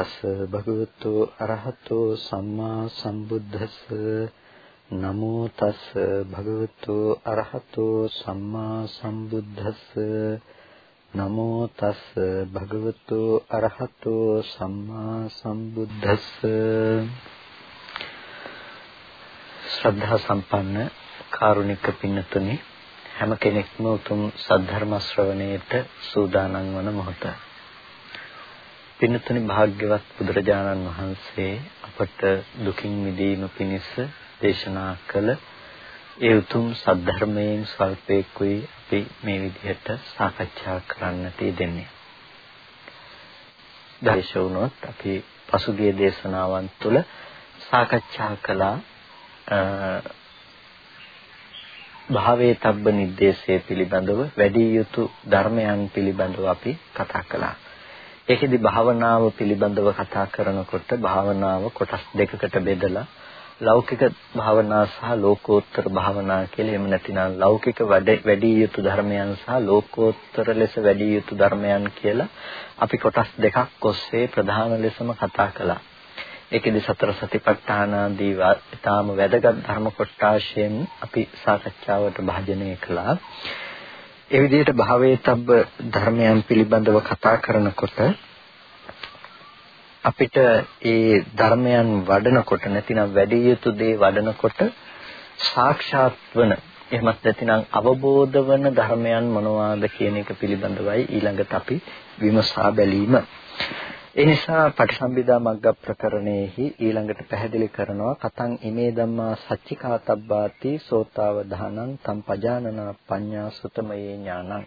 නමෝ තස් භගවතු අරහතෝ සම්මා සම්බුද්දස්ස නමෝ තස් භගවතු අරහතෝ සම්මා සම්බුද්දස්ස නමෝ තස් භගවතු අරහතෝ සම්මා සම්බුද්දස්ස ශ්‍රද්ධා සම්පන්න කාරුණික පින්නතුනි හැම කෙනෙක්ම උතුම් සද්ධර්ම ශ්‍රවණයට සූදානම් වන මොහොත. පින්නතුනි භාග්‍යවත් බුදුරජාණන් වහන්සේ අපට දුකින් මිදීම පිණිස දේශනා කළ ඒ උතුම් සද්ධර්මයෙන් සල්පේකුයි අපි මේ විදිහට සාකච්ඡා කරන්නට ඉදෙන්නේ. දේශවුනොත් අපි පසුගිය දේශනාවන් තුළ සාකච්ඡා කළා භාවයේ තබ්බ නිද්දේශය පිළිබඳව වැඩි යුතු ධර්මයන් පිළිබඳව අපි කතා කළා. ඒකෙදි භාවනාව පිළිබඳව කතා කරනකොට භාවනාව කොටස් දෙකකට බෙදලා ලෞකික භාවනා සහ ලෝකෝත්තර භාවනා කියලා එහෙම නැතිනම් ලෞකික වැඩි යුතු ධර්මයන් සහ ලෝකෝත්තර ලෙස වැඩි යුතු ධර්මයන් කියලා අපි කොටස් දෙකක් ඔස්සේ ප්‍රධාන ලෙසම කතා කළා. ඒකෙදි සතර සතිපට්ඨාන ආදී ඊටාම වැදගත් ධර්ම කොටාශයෙන් අපි සාකච්ඡාවට භාජනය කළා. ඒ විදිහට භාවේතබ්බ ධර්මයන් පිළිබඳව කතා කරනකොට අපිට ඒ ධර්මයන් වඩනකොට නැතිනම් වැඩි යුතු දේ වඩනකොට සාක්ෂාත් වන එහෙමත් නැතිනම් අවබෝධ වන ධර්මයන් මොනවාද කියන එක පිළිබඳවයි ඊළඟට අපි විමසා බැලීම. ඒ නිසා පටිසම්භිදා මග්ග ප්‍රකරණයෙහි ඊළඟට පැහැදිලි කරනවා කතං ඉමේ ධම්මා සච්චිකාතබ්බාති සෝතාව දහනං තම් පජානනා පඤ්ඤා සුතමයේ ඥානං.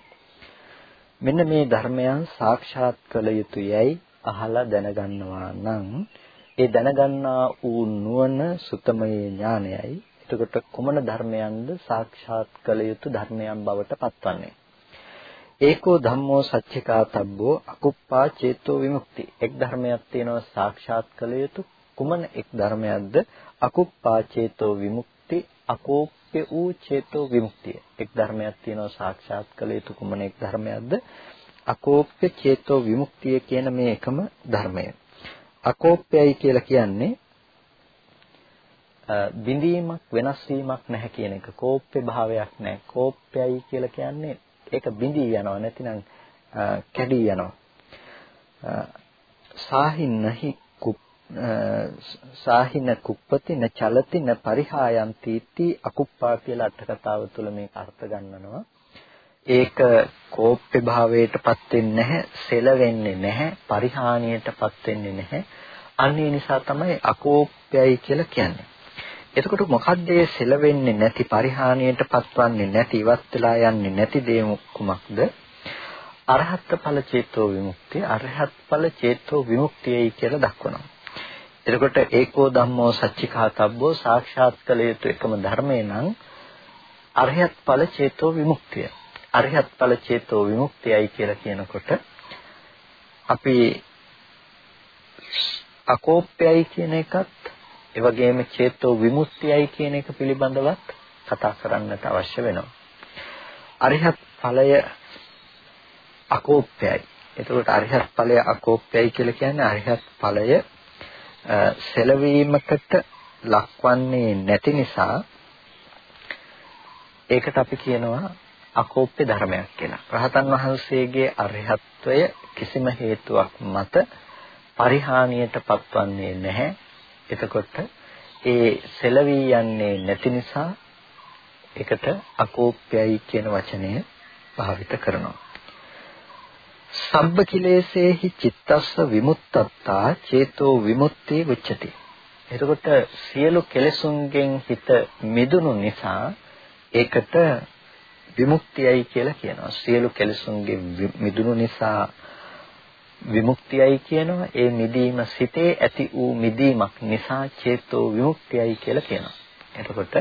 මෙන්න මේ ධර්මයන් සාක්ෂාත් කළ යුතුයයි අහලා දැනගන්නවා නම් ඒ දැනගන්නා වූ නුවණ සුතමයේ ඥානයයි. එතකොට කුමන ධර්මයන්ද සාක්ෂාත් කළ යුතු ධර්මයන් බවට පත්වන්නේ? ඒකෝ ධම්මෝ සච්චිකාතබ්බෝ අකුප්පා චේතෝ විමුක්ති. එක් ධර්මයක් තියෙනවා සාක්ෂාත් කළ යුතු කුමන එක් ධර්මයක්ද? අකුප්පා චේතෝ විමුක්ති අකෝප්‍ය වූ චේතෝ විමුක්තිය. එක් ධර්මයක් තියෙනවා සාක්ෂාත් කළ යුතු කුමන එක් ධර්මයක්ද? අකෝප්‍ය චේතෝ විමුක්තිය කියන මේ එකම ධර්මය. අකෝප්‍යයි කියලා කියන්නේ බිඳීමක් වෙනස් වීමක් නැහැ කියන එක. කෝප්‍ය භාවයක් නැහැ. කෝප්‍යයි කියලා කියන්නේ ඒක බිඳී යනවා නැතිනම් කැඩී යනවා. සාහින්නහි සාහින කුප්පති න චලති න පරිහායන්ති इति අකුප්පා කියලා අට කතාව තුළ මේක අර්ථ ගන්නනවා. ඒක කෝප්‍ය භාවයටපත් වෙන්නේ නැහැ සෙල වෙන්නේ නැහැ පරිහානියටපත් වෙන්නේ නැහැ. අන්න ඒ නිසා තමයි අකෝප්‍යයි කියලා කියන්නේ. එතකොට මොකද්ද ඒ සෙලවෙන්නේ නැති පරිහානියට පත්වන්නේ නැති ඉවත් වෙලා යන්නේ නැති දේ කුමක්ද? අරහත් ඵල චේතෝ විමුක්තිය අරහත් ඵල චේතෝ විමුක්තියයි කියලා දක්වනවා. එතකොට ඒකෝ ධම්මෝ සච්චිකාතබ්බෝ සාක්ෂාත් කළ යුතු එකම ධර්මය නම් අරහත් ඵල චේතෝ විමුක්තිය. අරහත් ඵල චේතෝ විමුක්තියයි කියලා කියනකොට අපි අකෝප්‍යයි කියන එකත් ඒ වගේම චේතෝ විමුක්තියයි කියන එක පිළිබඳවත් කතා කරන්නට අවශ්‍ය වෙනවා. අරිහත් ඵලය අකෝප්‍යයි. එතකොට අරිහත් ඵලය අකෝප්‍යයි කියලා කියන්නේ අරිහත් ඵලය සෙලවීමකට ලක්වන්නේ නැති නිසා ඒකට අපි කියනවා අකෝප්‍ය ධර්මයක් කියලා. රහතන් වහන්සේගේ අරිහත්වය කිසිම හේතුවක් මත පරිහානියට පත්වන්නේ නැහැ. එතකොට ඒ සෙලවී යන්නේ නැති නිසා ඒකට අකෝප්‍යයි කියන වචනය භාවිත කරනවා. සබ්බ කිලේසේහි චිත්තස්ස විමුක්තත්තා චේතෝ විමුක්තිය උච්චති. එතකොට සියලු කෙලෙසුන්ගෙන් හිත මිදුණු නිසා ඒකට විමුක්තියයි කියලා කියනවා. සියලු කෙලෙසුන්ගෙන් මිදුණු නිසා විමුක්තියයි කියනවා ඒ මිදීම සිතේ ඇති වූ මිදීමක් නිසා චේතෝ විමුක්තියයි කියලා කියනවා. එතකොට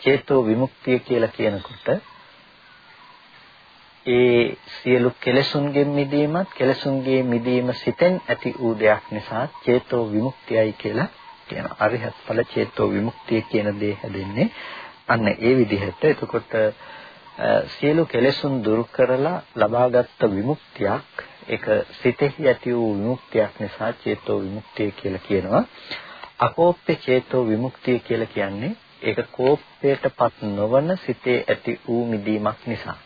චේතෝ විමුක්තිය කියලා කියනකොට ඒ සියලු කෙලෙසුන්ගෙන් මිදීමත් කෙලෙසුන්ගේ මිදීම සිතෙන් ඇති වූ දෙයක් නිසා චේතෝ විමුක්තියයි කියලා කියනවා. අරිහත් ඵල චේතෝ විමුක්තිය කියන දේ හැදෙන්නේ අන්න ඒ විදිහට. එතකොට සියලු කෙලෙසුන් දුරු කරලා ලබාගත් විමුක්තියක් ඒක සිතෙහි ඇති වූ විමුක්තියක් නිසා චේතෝ විමුක්තිය කියලා කියනවා. අකෝප්‍ය චේතෝ විමුක්තිය කියලා කියන්නේ ඒක කෝප්පයටපත් නොවන සිතේ ඇති වූ මිදීමක් නිසා.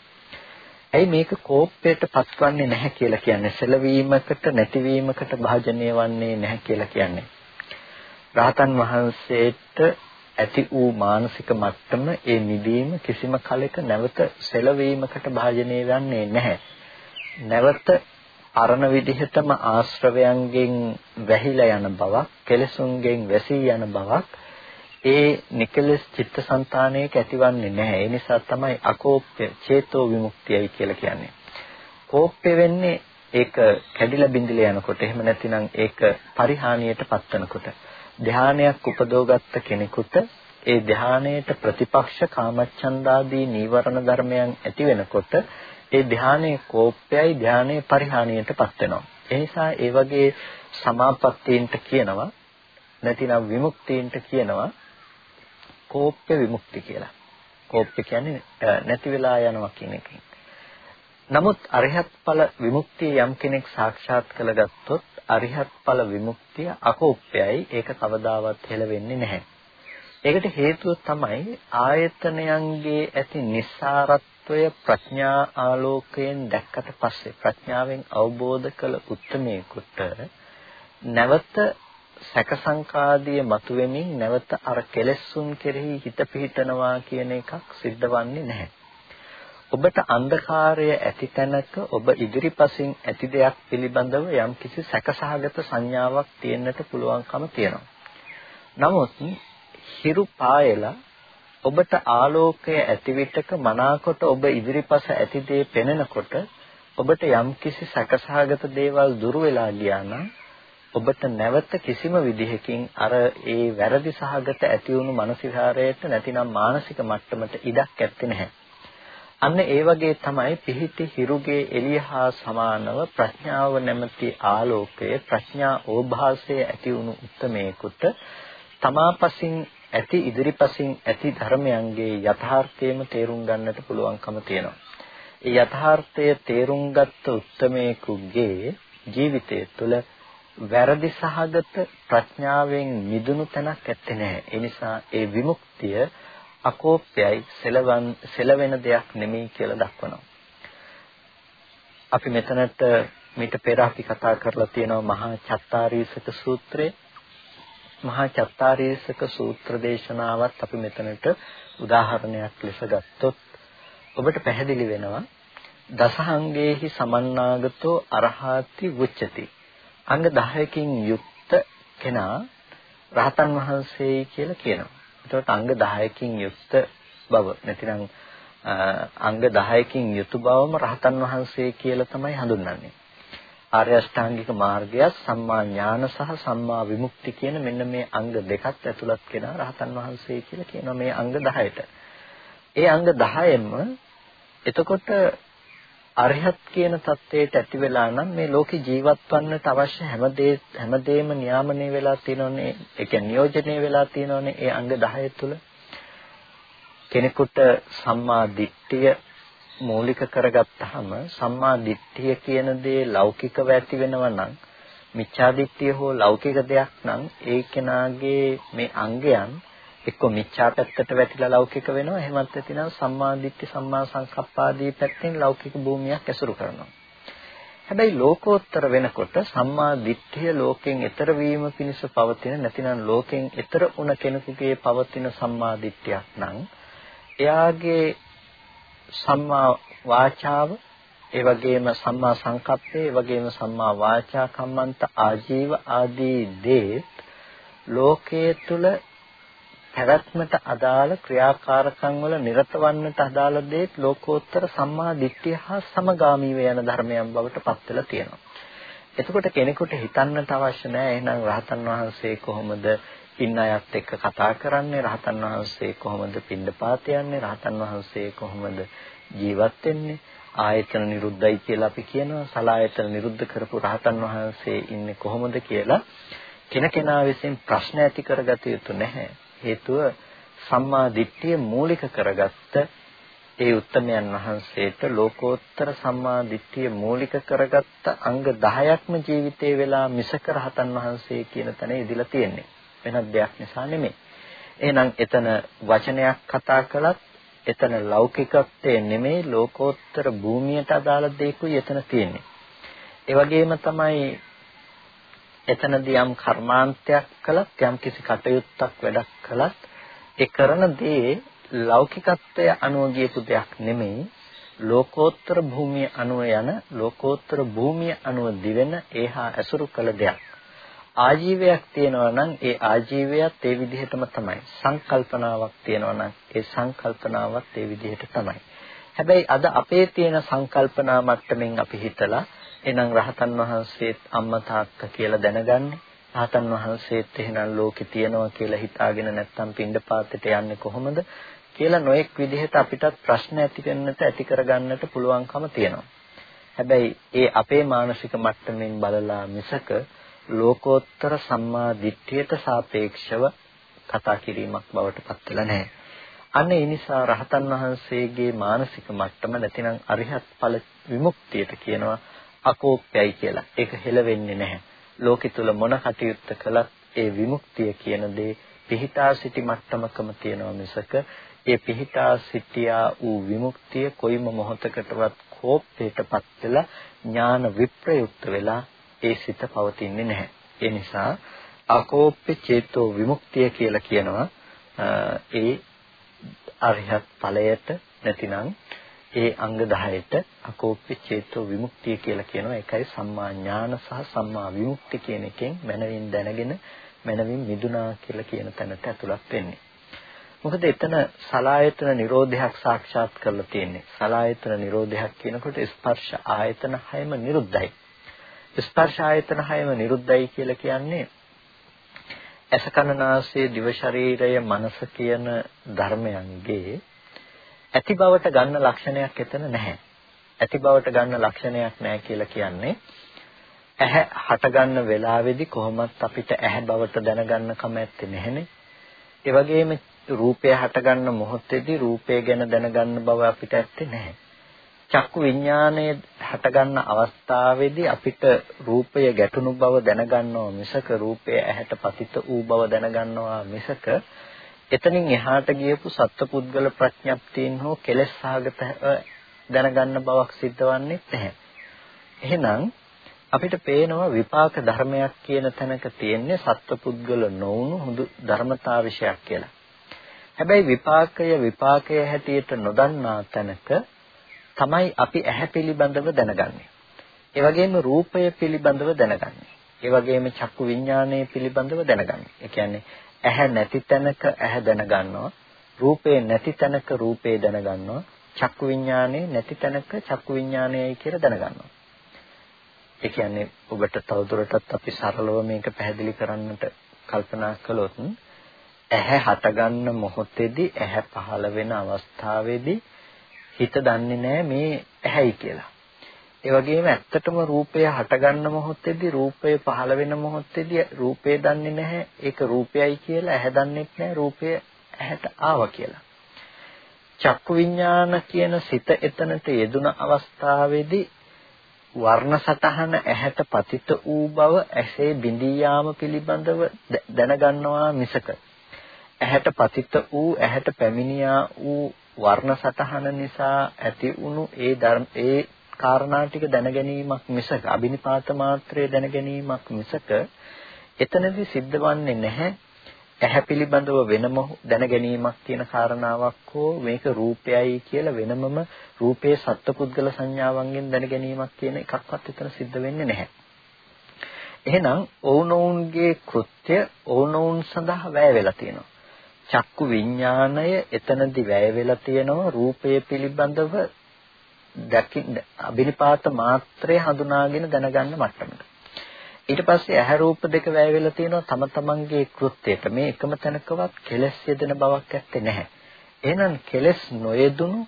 ඇයි මේක කෝප්පයට පත්වන්නේ නැහැ කියලා කියන්නේ සැලවීමකට නැතිවීමකට භාජනය වන්නේ නැහැ කියලා කියන්නේ රාතන් වහන්සේට ඇති වූ මානසික මට්ටම ඒ නිදීම කිසිම කලෙක නැවත සැලවීමකට භාජනය වෙන්නේ නැහැ නැවත අරණ විදිහටම ආශ්‍රවයන්ගෙන් වැහිලා යන බවක් කෙලසුන්ගෙන් වැසී යන බවක් ඒ නිකලස් චිත්තසංතානයක ඇතිවන්නේ නැහැ. ඒ නිසා තමයි අකෝප්‍ය චේතෝ විමුක්තියයි කියලා කියන්නේ. කෝප්‍ය වෙන්නේ ඒක කැඩිලා බිඳිලා යනකොට එහෙම නැතිනම් ඒක පරිහානියට පත්වනකොට ධානයක් උපදෝගත්ත කෙනෙකුට ඒ ධානයට ප්‍රතිපක්ෂ කාමච්ඡන්දාදී නීවරණ ධර්මයන් ඇති වෙනකොට ඒ ධානයේ කෝප්‍යයි ධානයේ පරිහානියට පත් වෙනවා. ඒ නිසා ඒ වගේ සමාපත්තීන්ට කියනවා නැතිනම් විමුක්තීන්ට කියනවා කෝප්‍ය විමුක්ති කියලා. කෝප්‍ය කියන්නේ නැති වෙලා යනවා කියන එකෙන්. නමුත් අරිහත් ඵල විමුක්තිය යම් කෙනෙක් සාක්ෂාත් කරගත්තොත් අරිහත් ඵල විමුක්තිය අකෝප්‍යයි ඒක කවදාවත් හෙළවෙන්නේ නැහැ. ඒකට හේතුව තමයි ආයතනයන්ගේ ඇති නිස්සාරත්වය ප්‍රඥා ආලෝකයෙන් දැක්කට පස්සේ ප්‍රඥාවෙන් අවබෝධ කළ උත්මේකට නැවත සැක සංකාදිය මතුවෙමින් නැවත අර කෙලෙස්සුන් කෙරෙහි හිත පිහිටනවා කියන එකක් සිද්ධ වන්නේ නැහැ. ඔබට අන්ධකාරය ඇති තැනක ඔබ ඉදිරිපසින් ඇති දෙයක් පිළිබඳව යම්කිසි සැකසහගත සංඥාවක් තියෙන්නට පුළුවන්කම තියෙනවා. නමුත් හිරු පායලා ඔබට ආලෝකය ඇති විටක මනාකොට ඔබ ඉදිරිපස ඇති දේ පෙනෙනකොට ඔබට යම්කිසි සැකසහගත දේවල් දුර වෙලා ගියා නම් ඔබට නැවත කිසිම විදිහකින් අර ඒ වැරදි සහගත ඇති වුණු මානසිකාරයට නැතිනම් මානසික මට්ටමට ඉඩක් ඇත්තේ නැහැ. අන්න ඒ වගේ තමයි පිහිටි හිරුගේ එළිය හා සමානව ප්‍රඥාව නැමැති ආලෝකය ප්‍රඥා ඕභාසය ඇති වුණු උත්මේකුට තමාපසින් ඇති ඉදිරිපසින් ඇති ධර්මයන්ගේ යථාර්ථයම තේරුම් ගන්නට පුළුවන්කම තියෙනවා. ඒ යථාර්ථය තේරුම් ගත්ත උත්මේකුගේ ජීවිතය තුළ වැරදි සහගත ප්‍රඥාවෙන් මිදුණු තැනක් ඇත්තේ නැහැ. ඒ නිසා ඒ විමුක්තිය අකෝප්‍යයි සෙලවන් සෙලවෙන දෙයක් නෙමෙයි කියලා දක්වනවා. අපි මෙතනට මීට පෙර අපි කතා කරලා තියෙනවා මහා චත්තාරීසක සූත්‍රය. මහා චත්තාරීසක සූත්‍ර දේශනාවත් අපි මෙතනට උදාහරණයක් ලෙස ගත්තොත් ඔබට පැහැදිලි වෙනවා දසහංගේහි සමන්නාගතෝ අරහාති වුච්චති අංග 10කින් යුක්ත කෙනා රහතන් වහන්සේයි කියලා කියනවා. එතකොට අංග 10කින් යුක්ත බව නැතිනම් අංග 10කින් යුතු බවම රහතන් වහන්සේ කියලා තමයි හඳුන්වන්නේ. ආර්ය අෂ්ටාංගික මාර්ගය සම්මා ඥාන සහ සම්මා විමුක්ති කියන මෙන්න මේ අංග දෙකත් ඇතුළත් කෙනා රහතන් වහන්සේ කියලා කියනවා මේ අංග 10ට. ඒ අංග 10ෙම එතකොට අරහත් කියන தത്വයට ඇති වෙලා නම් මේ ලෝකේ ජීවත් වන්නට අවශ්‍ය හැමදේ හැමදේම නියාමනය වෙලා තියෙනෝනේ ඒ කියන්නේ නියෝජනය වෙලා තියෙනෝනේ ඒ අංග 10 තුල කෙනෙකුට සම්මා දිට්ඨිය මූලික කරගත්තාම සම්මා දිට්ඨිය කියන දේ ලෞකිකව ඇති වෙනවා නම් මිච්ඡා දිට්ඨිය හෝ ලෞකික දෙයක් නම් ඒ කෙනාගේ මේ අංගයන් එක්ක මිච්ඡා පැත්තට වැටිලා ලෞකික වෙනවා. එහෙමත් නැතිනම් සම්මා දිට්ඨි සම්මා සංකප්ප ආදී පැත්තෙන් ලෞකික භූමියක් ඇසුරු කරනවා. හැබැයි ලෝකෝත්තර වෙනකොට සම්මා දිට්ඨිය ලෝකෙන් ඈතර වීම පිණිස පවතින නැතිනම් ලෝකෙන් ඈතර වුණ කෙනෙකුගේ පවතින සම්මා දිට්ඨියක් නම් එයාගේ සම්මා වාචාව ඒ වගේම සම්මා සංකප්පේ ඒ වගේම සම්මා වාචා කම්මන්ත ආජීව ආදී දේ ලෝකයේ තුල පැවැත්මට අදාළ ක්‍රියාකාරකම් වල නිරත වන්නට අදාළ දේත් ලෝකෝත්තර සම්මා දිට්ඨිය හා සමගාමීව යන ධර්මයන් බවට පත් වෙලා තියෙනවා. එතකොට කෙනෙකුට හිතන්නට අවශ්‍ය නැහැ. එහෙනම් රහතන් වහන්සේ කොහොමද ඉන්න අයත් එක්ක කතා කරන්නේ? රහතන් වහන්සේ කොහොමද පින්ඩපාත යන්නේ? රහතන් වහන්සේ කොහොමද ජීවත් වෙන්නේ? ආයතන නිරුද්ධයි කියලා අපි කියනවා. සලායතන නිරුද්ධ කරපු රහතන් වහන්සේ ඉන්නේ කොහොමද කියලා කෙනකෙනා විසින් ප්‍රශ්න ඇති කරගත යුතු නැහැ. හේතුව සම්මා දිට්ඨිය මූලික කරගත්ත ඒ උත්තමයන් වහන්සේට ලෝකෝත්තර සම්මා දිට්ඨිය මූලික කරගත්ත අංග 10ක්ම ජීවිතේ වෙලා මිසක රහතන් වහන්සේ කියන තැන ඉදිලා තියෙන්නේ. වෙනත් දෙයක් නිසා නෙමෙයි. එහෙනම් එතන වචනයක් කතා කළත් එතන ලෞකිකත්වයේ නෙමෙයි ලෝකෝත්තර භූමියට අදාළ දෙයකුයි එතන තියෙන්නේ. ඒ වගේම තමයි එතනදී යම් කර්මාන්තයක් කළත් යම් කිසි කටයුත්තක් වැඩක් කළත් ඒ කරන දේ ලෞකිකත්වය අනුව ගියපු දෙයක් නෙමෙයි. ලෝකෝත්තර භූමිය අනුව යන ලෝකෝත්තර භූමිය අනුව දිවෙන ඒහා ඇසුරු කළ දෙයක්. ආජීවයක් තියෙනවා නම් ඒ ආජීවයත් ඒ විදිහටම තමයි. සංකල්පනාවක් තියෙනවා නම් ඒ සංකල්පනාවත් ඒ විදිහට තමයි. හැබැයි අද අපේ තියෙන සංකල්පනා මට්ටමින් අපි හිතලා එහෙනම් රහතන් වහන්සේත් අම්මා තාත්තා කියලා දැනගන්නේ රහතන් වහන්සේත් එහෙනම් ලෝකේ තියනවා කියලා හිතාගෙන නැත්තම් පින්ඩපාතයට යන්නේ කොහොමද කියලා නොඑක් විදිහට අපිටත් ප්‍රශ්න ඇති වෙන්නට ඇති කරගන්නට පුළුවන්කම තියෙනවා. හැබැයි ඒ අපේ මානසික මට්ටමින් බලලා මිසක ලෝකෝත්තර සම්මා දිට්ඨියට සාපේක්ෂව කතා කිරීමක් බවට පත් වෙලා නැහැ. අන්න ඒ නිසා රහතන් වහන්සේගේ මානසික මට්ටම නැතිනම් අරිහත් ඵල විමුක්තියට කියනවා අකෝප්‍යයි කියලා. ඒක හෙලවෙන්නේ නැහැ. ලෝකෙ තුල මොන කටයුත්ත කළත් ඒ විමුක්තිය කියන දේ පිහිටා සිටි මට්ටමකම තියෙනවා මිසක ඒ පිහිටා සිටියා වූ විමුක්තිය කොයිම මොහොතකටවත් කෝපයටපත් වෙලා ඥාන විප්‍රයුක්ත වෙලා ඒ සිත පවතින්නේ නැහැ. ඒ නිසා අකෝප්‍ය චේතෝ විමුක්තිය කියලා කියනවා ඒ අරිහත් ඵලයට නැතිනම් ඒ අංග 10ට අකෝප්‍ය චේතෝ විමුක්තිය කියලා කියනවා. ඒකයි සම්මා ඥාන සහ සම්මා විමුක්ති කියන එකෙන් මනවින් දැනගෙන මනවින් මිදුණා කියලා කියන තැනට ඇතුළත් වෙන්නේ. මොකද එතන සලායතන නිරෝධයක් සාක්ෂාත් කරලා තියෙන්නේ. සලායතන නිරෝධයක් කියනකොට ස්පර්ශ ආයතන හැම නිරුද්ධයි. ස්පර්ශ ආයතන හැම නිරුද්ධයි කියලා කියන්නේ අසකනාසය දිව ශරීරය මනස කියන ධර්මයන්ගේ ඇති බවට ගන්න ලක්ෂණයක් එතන නැහැ. ඇති බවට ගන්න ලක්ෂණයක් නැහැ කියලා කියන්නේ ඇහැ හට ගන්න වෙලාවේදී කොහොමත් අපිට ඇහැ බවට දැනගන්න කම ඇත්තේ නැහනේ. ඒ වගේම රූපය හට ගන්න මොහොතේදී රූපය ගැන දැනගන්න බව අපිට ඇත්තේ නැහැ. චක්කු විඥානයේ හට ගන්න අවස්ථාවේදී අපිට රූපය ගැටුණු බව දැනගන්නවා මිසක රූපය ඇහැට පතිත වූ බව දැනගන්නවා මිසක එතනින් එහාට ගියපු සත්පුද්ගල ප්‍රඥප්තියින් හෝ කෙලෙස් සහගත දැනගන්න බවක් සිද්ධවන්නේ නැහැ. එහෙනම් අපිට පේනවා විපාක ධර්මයක් කියන තැනක තියෙන්නේ සත්පුද්ගල නොවුණු හුදු ධර්මතා විශයක් කියලා. හැබැයි විපාකය විපාකය හැටියට නොදන්නා තැනක තමයි අපි ඇහැ පිළිබඳව දැනගන්නේ. ඒ වගේම රූපය පිළිබඳව දැනගන්නේ. ඒ වගේම චක්කු විඥානය පිළිබඳව දැනගන්නේ. ඒ කියන්නේ ඇහැ නැති තැනක ඇහැ දැනගන්නවා. රූපේ නැති තැනක රූපේ දැනගන්නවා. චක්කු විඥානේ නැති තැනක චක්කු විඥානයයි කියලා දැනගන්නවා. ඒ කියන්නේ ඔබට තවදුරටත් අපි සරලව මේක පැහැදිලි කරන්නට කල්පනා කළොත් ඇහැ හටගන්න මොහොතේදී ඇහැ පහළ වෙන අවස්ථාවේදී හිත දන්නේ නැහැ මේ ඇහැයි කියලා. ඒ වගේම ඇත්තටම රූපය හටගන්න මොහොතේදී රූපය පහළ වෙන මොහොතේදී රූපය දන්නේ නැහැ. ඒක රූපයයි කියලා ඇහැ දන්නේ නැහැ. රූපය ඇහැට ආවා කියලා. චක්කු විඥාන කියන සිත එතනට යෙදුන අවස්ථාවේදී වර්ණ සතහන ඇහැට පතිත වූ බව ඇසේ බිඳී යාම පිළිබඳව දැනගන්නවා මිසක. ඇහැට පතිත වූ ඇහැට පැමිණියා වූ වර්ණ සතහන නිසා ඇති වුණු ඒ ධර්ම ඒ කාරණා ටික දැනගැනීමක් මිසක අබිනිපාත මාත්‍රයේ දැනගැනීමක් මිසක එතනදී සිද්ධවන්නේ නැහැ ඇහැ පිළිබඳව වෙනම දැනගැනීමක් කියන කාරණාවක් හෝ මේක රූපයයි කියලා වෙනමම රූපයේ සත්පුද්ගල සංඥාවන්ගෙන් දැනගැනීමක් කියන එකක්වත් එතන සිද්ධ වෙන්නේ නැහැ. එහෙනම් ඔවුනොවුන්ගේ කෘත්‍ය ඔවුනොවුන් සඳහා වැය වෙලා තියෙනවා. චක්කු විඥාණය එතනදී වැය වෙලා තියෙනවා රූපය පිළිබඳව දකින්න අබිනිපාත මාත්‍රය හඳුනාගෙන දැනගන්න මට්ටමට. ඊට පස්සේ ඇහැ රූප දෙක වැය වෙලා තියෙනවා තම තමන්ගේ කෘත්‍යයට. මේ එකම තැනකවත් කෙලස් යෙදෙන බවක් ඇත්තේ නැහැ. එහෙනම් කෙලස් නොයෙදුණු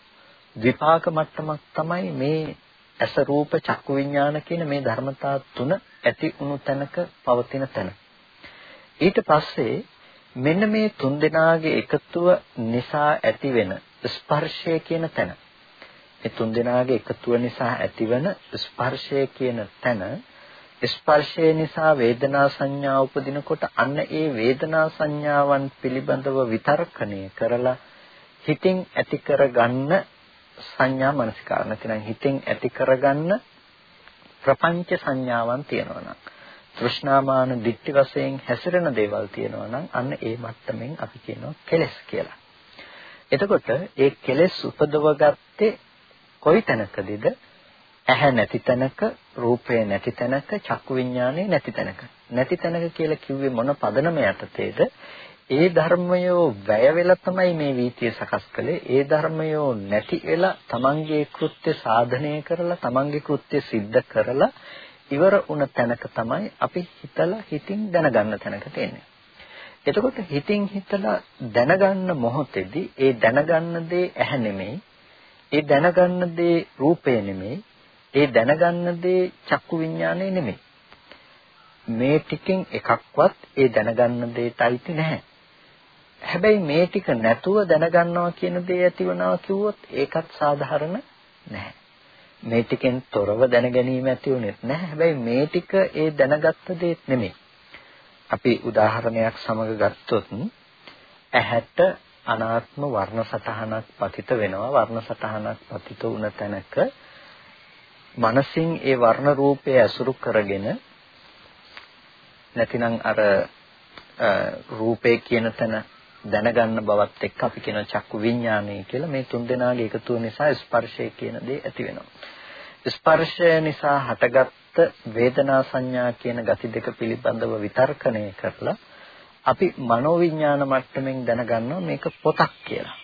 විපාක මට්ටමක් තමයි මේ ඇස රූප චක්කු විඥාන කියන මේ ධර්මතා තුන ඇති වුණු තැනක පවතින තැන. ඊට පස්සේ මෙන්න මේ තුන් දෙනාගේ එකතුව නිසා ඇතිවෙන ස්පර්ශය කියන තැන. මේ තුන් දෙනාගේ එකතුව නිසා ඇතිවන ස්පර්ශය කියන තැන ස්පර්ශය නිසා වේදනා සංඥා උපදිනකොට අන්න ඒ වේදනා සංඥාවන් පිළිබඳව විතර්කණය කරලා හිතින් ඇති කරගන්න සංඥා මනසිකාර නැතිනම් හිතින් ඇති කරගන්න ප්‍රපංච සංඥාවන් තියෙනවා නම් තෘෂ්ණාමාන දිට්ඨි වශයෙන් හැසිරෙන දේවල් තියෙනවා නම් අන්න ඒ මට්ටමින් අපි කියනවා කෙලෙස් කියලා. එතකොට ඒ කෙලෙස් උපදවගත්තේ කොයි තැනකදීද? ඇහැ නැති තැනක, රූපය නැති තැනක, චක්කු විඥානය නැති තැනක. නැති තැනක කියලා කිව්වේ මොන පදනම යටතේද? ඒ ධර්මයෝ වැය වෙලා තමයි මේ වීතිය සකස් කළේ. ඒ ධර්මයෝ නැති වෙලා තමන්ගේ කෘත්‍ය සාධනය කරලා තමන්ගේ කෘත්‍ය સિદ્ધ කරලා ඉවර වුණ තැනක තමයි අපි හිතලා හිතින් දැනගන්න තැනකට එන්නේ. එතකොට හිතින් හිතලා දැනගන්න මොහොතේදී ඒ දැනගන්න දේ ඇහැ නෙමෙයි. ඒ දැනගන්න දේ රූපය නෙමෙයි. ඒ දැනගන්න දේ චක්කු විඥානය නෙමෙයි. මේ ටිකෙන් එකක්වත් ඒ දැනගන්න දෙයට අයිති නැහැ. හැබැයි මේ ටික නැතුව දැනගන්නවා කියන දේ ඇතිවනවා කිව්වොත් ඒකත් සාධාරණ නැහැ. මේ ටිකෙන් තොරව දැන ගැනීම ඇති උනේත් නැහැ. හැබැයි මේ ටික ඒ දැනගත්ත දෙයක් නෙමෙයි. අපි උදාහරණයක් සමග ගත්තොත් ඇහැට අනාත්ම වර්ණ සටහනක් පතිත වෙනවා. වර්ණ සටහනක් පතිත වුණ තැනක මනසින් ඒ වර්ණ රූපය ඇසුරු කරගෙන නැතිනම් අර රූපේ කියන තැන දැනගන්න බවත් එක්ක අපි කියන චක්කු විඥානය කියලා මේ තුන් දෙනාගේ එකතුව නිසා ස්පර්ශය කියන දේ ඇති වෙනවා. ස්පර්ශය නිසා හටගත්ත වේදනා සංඥා කියන ගති දෙක පිළිබඳව විතර්කණය කරලා අපි මනෝවිඥාන මට්ටමින් දැනගන්නවා මේක පොතක් කියලා.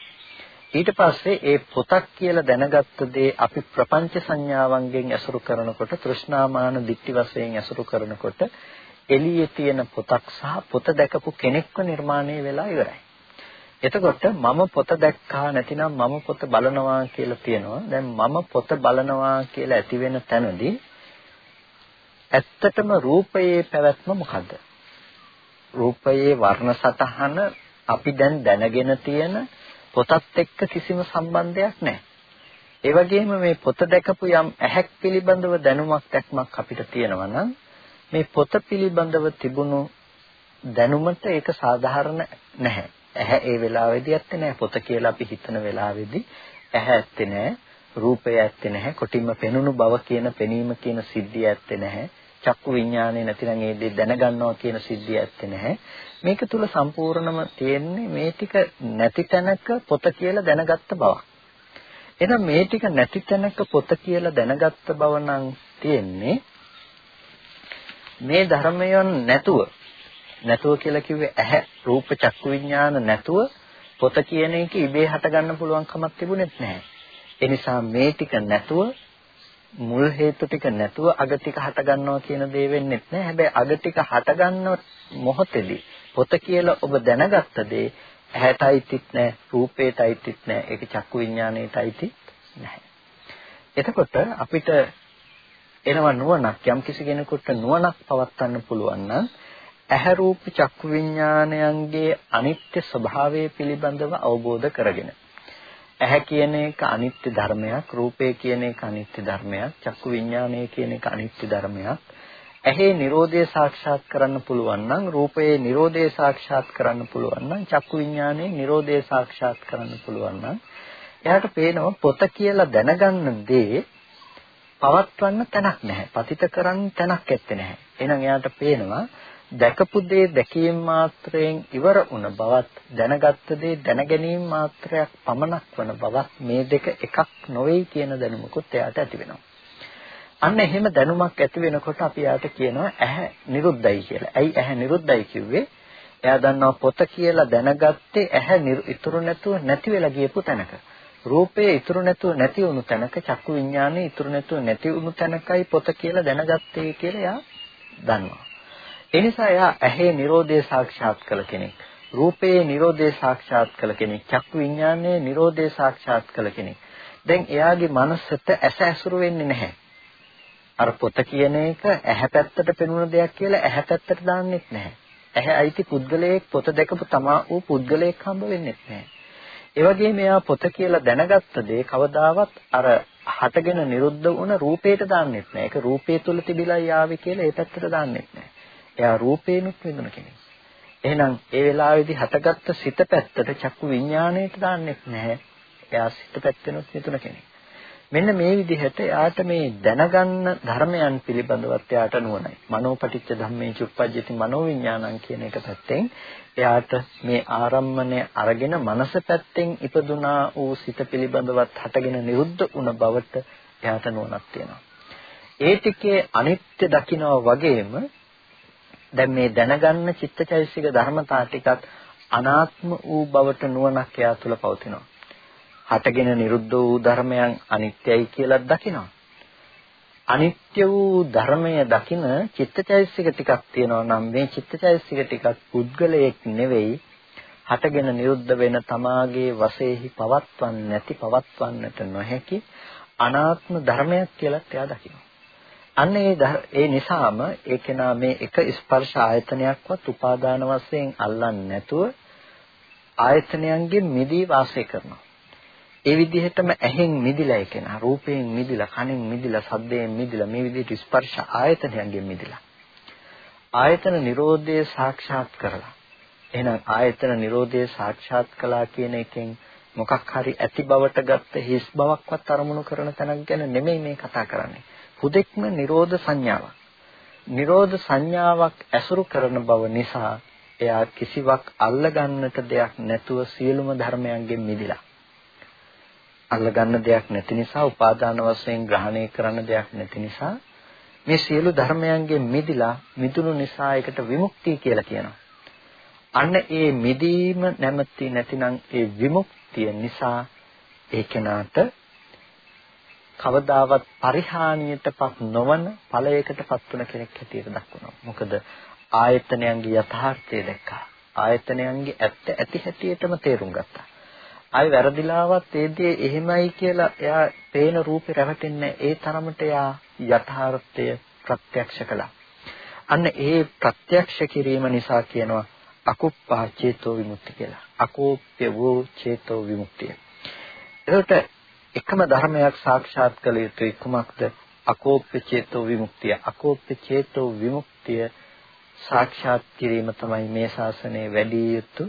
ඊට පස්සේ ඒ පොතක් කියලා දැනගත්ත දේ අපි ප්‍රපංච සංඥාවන්ගෙන් ඇසුරු කරනකොට තෘෂ්ණාමාන දික්ටි වශයෙන් ඇසුරු කරනකොට එළියේ තියෙන පොතක් සහ පොත දැකපු කෙනෙක්ව නිර්මාණය වෙලා ඉවරයි. එතකොට මම පොත දැක්කා නැතිනම් මම පොත බලනවා කියලා තියෙනවා. දැන් මම පොත බලනවා කියලා ඇති වෙන තැනදී ඇත්තටම රූපයේ පැවැත්ම මොකද්ද? රූපයේ වර්ණ සතහන අපි දැන් දැනගෙන තියෙන පොතත් එක්ක කිසිම සම්බන්ධයක් නැහැ. ඒ වගේම මේ පොත දැකපු යම් ඇහැක් පිළිබඳව දැනුමක් දැක්මක් අපිට තියෙනවා නම් මේ පොත පිළිබඳව තිබුණු දැනුමට ඒක සාධාරණ නැහැ. ඇහැ ඒ වෙලාවේදී ඇත්තේ නැහැ. පොත කියලා අපි හිතන වෙලාවේදී ඇහැ ඇත්තේ නැහැ. රූපය ඇත්තේ නැහැ. කොටින්ම පෙනුණු බව කියන පෙනීම කියන සිද්ධිය ඇත්තේ නැහැ. චක්කු විඥානේ නැතිනම් ඒ දේ දැනගන්නවා කියන සිද්ධිය ඇත්තේ නැහැ. මේක තුල සම්පූර්ණම තියෙන්නේ මේ ටික නැති තැනක පොත කියලා දැනගත්ත බවක්. එහෙනම් මේ ටික නැති තැනක පොත කියලා දැනගත්ත බව නම් තියෙන්නේ මේ ධර්මයන් නැතුව නැතුව කියලා කිව්වේ ඇහැ රූප චක්කු විඥාන නැතුව පොත කියන එක ඉබේ හට ගන්න පුළුවන් කමක් තිබුණෙත් නැහැ. ඒ නිසා මේ ටික නැතුව මුල් හේතු ටික නැතුව අග ටික හට ගන්නවා කියන දේ වෙන්නේ නැහැ. හැබැයි අග ටික හට ගන්න මොහොතේදී පොත කියලා ඔබ දැනගත්ත දේ ඇහැටයිතිත් නැහැ, රූපේටයිතිත් නැහැ, ඒක චක්කු විඥාණයටයිතිත් නැහැ. එතකොට අපිට එනවා නුවණක් යම් කිසි කෙනෙකුට නුවණක් පවත්වන්න පුළුවන් නම් ඇහැ රූප චක්කු විඥානයන්ගේ අනිත්‍ය ස්වභාවය පිළිබඳව අවබෝධ කරගෙන ඇහැ කියන එක අනිත්‍ය ධර්මයක් රූපය කියන එක අනිත්‍ය ධර්මයක් චක්කු විඥානය කියන එක අනිත්‍ය ධර්මයක් ඇහි Nirodhe සාක්ෂාත් කරන්න පුළුවන් නම් රූපයේ Nirodhe සාක්ෂාත් කරන්න පුළුවන් නම් චක්කු විඥානයේ Nirodhe සාක්ෂාත් කරන්න පුළුවන් නම් එයාට පේනවා පොත කියලා දැනගන්න දේ පවත්වන්න තැනක් නැහැ. පතිත කරන්න තැනක් ඇත්තේ නැහැ. එහෙනම් එයාට පේනවා දැකපු දේ දැකීම මාත්‍රයෙන් ඉවර වුණ බවත් දැනගත්ත දේ දැනගැනීම මාත්‍රයක් පමණක් වන බවත් මේ දෙක එකක් නොවේ කියන දැනුමකුත් එයාට ඇති වෙනවා. අන්න එහෙම දැනුමක් ඇති වෙනකොට අපි යාට කියනවා ඇහැ නිරුද්ධයි කියලා. ඇයි ඇහැ නිරුද්ධයි කිව්වේ? එයා දන්නවා පොත කියලා දැනගත්තේ ඇහැ ඉතුරු නැතුව නැති වෙලා ගියපු තැනක. රූපය ඉතුරු නැතුව නැති වුණු තැනක චක්කු විඥානය ඉතුරු නැතුව නැති වුණු තැනකයි පොත කියලා දැනගත්තේ කියලා එයා දන්නවා. ඒ නිසා එයා ඇහි Nirodhe සාක්ෂාත් කළ කෙනෙක්. රූපයේ Nirodhe සාක්ෂාත් කළ කෙනෙක්. චක්කු විඥානයේ Nirodhe සාක්ෂාත් කළ කෙනෙක්. දැන් එයාගේ මනසට ඇස ඇසුරු වෙන්නේ නැහැ. අර පොත කියන එක ඇහැ පැත්තට පෙනුන දෙයක් කියලා ඇහැ පැත්තට දාන්නෙත් නැහැ. ඇහැ අයිති පුද්ගලයෙක් පොත දැකපු තමා වූ පුද්ගලයෙක් හම්බ වෙන්නෙත් නැහැ. ඒ වගේම එයා පොත කියලා දැනගත්ත දේ කවදාවත් අර හටගෙන නිරුද්ධ වුණ රූපේට දාන්නෙත් නෑ. ඒක රූපේ තුල තිබිලා යාවේ කියලා ඒ පැත්තට දාන්නෙත් නෑ. එයා රූපේනුත් විඳුන කෙනෙක්. එහෙනම් ඒ වෙලාවේදී හටගත්ත සිත පැත්තට චක්කු විඥාණයට දාන්නෙත් නැහැ. එයා සිත පැත්තෙනුත් විඳුන කෙනෙක්. මෙන්න මේ විදිහට එයාට මේ දැනගන්න ධර්මයන් පිළිබඳවත් එයාට නුවණයි. මනෝපටිච්ච ධම්මේ චුප්පජ්ජති මනෝවිඥානං කියන එක පැත්තෙන් එයාට මේ ආරම්මණය අරගෙන මනස පැත්තෙන් ඉපදුනා වූ සිත පිළිබඳවත් හටගෙන නිරුද්ධ වුණ බවට එයාට නුවණක් තියෙනවා. ඒ ටිකේ අනිත්‍ය දකිනවා වගේම දැන් මේ දැනගන්න චිත්තචෛසික ධර්මතා ටිකත් අනාත්ම වූ බවට නුවණක් එයා තුළ පවතිනවා. හටගෙන නිරුද්ධ වූ ධර්මයන් අනිත්‍යයි කියලා දකිනවා. අනිත්‍ය වූ ධර්මය දකින චිත්තචෛසික ටිකක් තියෙනවා නම් මේ චිත්තචෛසික ටිකක් පුද්ගලයෙක් නෙවෙයි හටගෙන නිරුද්ධ වෙන තමාගේ වශයෙහි පවත්වන්නේ නැති පවත්වන්නට නොහැකි අනාත්ම ධර්මයක් කියලා එයා දකිනවා. අන්න ඒ ඒ නිසාම ඒ කෙනා මේ එක ස්පර්ශ ආයතනයක්වත් උපාදාන වශයෙන් අල්ලන්නේ නැතුව ආයතනයන්ගෙන් මිදී වාසය කරනවා. ඒ විදිහටම ඇහෙන් මිදිලා එකන රූපයෙන් මිදිලා කනෙන් මිදිලා සද්දයෙන් මිදිලා මේ විදිහට ස්පර්ශ ආයතනයන්ගෙන් මිදිලා. ආයතන නිරෝධය සාක්ෂාත් කරලා. එහෙනම් ආයතන නිරෝධය සාක්ෂාත් කළා කියන එකෙන් මොකක් හරි ඇති බවට ගත්ත හිස් බවක්වත් අරමුණු කරන තැනක් ගැන නෙමෙයි මේ කතා කරන්නේ. හුදෙක්ම නිරෝධ සංඥාවක් නිරෝධ සංඥාවක් ඇසුරු කරන බව නිසා එයා කිසිවක් අල්ලගන්නට දෙයක් නැතුව සියලුම ධර්මයන්ගෙන් මිදිලා අල්ලගන්න දෙයක් නැති නිසා උපාදාන වශයෙන් ග්‍රහණය කරන්න දෙයක් නැති නිසා මේ සියලු ධර්මයන්ගෙන් මිදිලා මිදුණු නිසා ඒකට විමුක්තිය කියලා කියනවා. අන්න ඒ මිදීම නැමැති නැතිනම් ඒ විමුක්තිය නිසා ඒ කෙනාට කවදාවත් පරිහානියටපත් නොවන ඵලයකටපත් වුණ කෙනෙක් හැටියට දක්වනවා. මොකද ආයතනයන්ගේ යථාර්ථය දැක්කා. ආයතනයන්ගේ ඇත්ත ඇති හැටියටම තේරුම් ගත්තා. ආයි වැරදිලාවත් ඒ දේ එහෙමයි කියලා එයා පේන රූපේ රැවටෙන්නේ ඒ තරමට එයා යථාර්ථය ප්‍රත්‍යක්ෂ කළා. අන්න ඒ ප්‍රත්‍යක්ෂ කිරීම නිසා කියනවා අකුප්පා චේතෝ විමුක්ති කියලා. අකෝප්‍ය වූ චේතෝ විමුක්තිය. එතකොට එකම ධර්මයක් සාක්ෂාත් කළ යුතුයි කුමක්ද? අකෝප්‍ය චේතෝ විමුක්තිය. අකෝප්‍ය චේතෝ විමුක්තිය සාක්ෂාත් කිරීම තමයි මේ ශාසනයේ වැඩි යුතු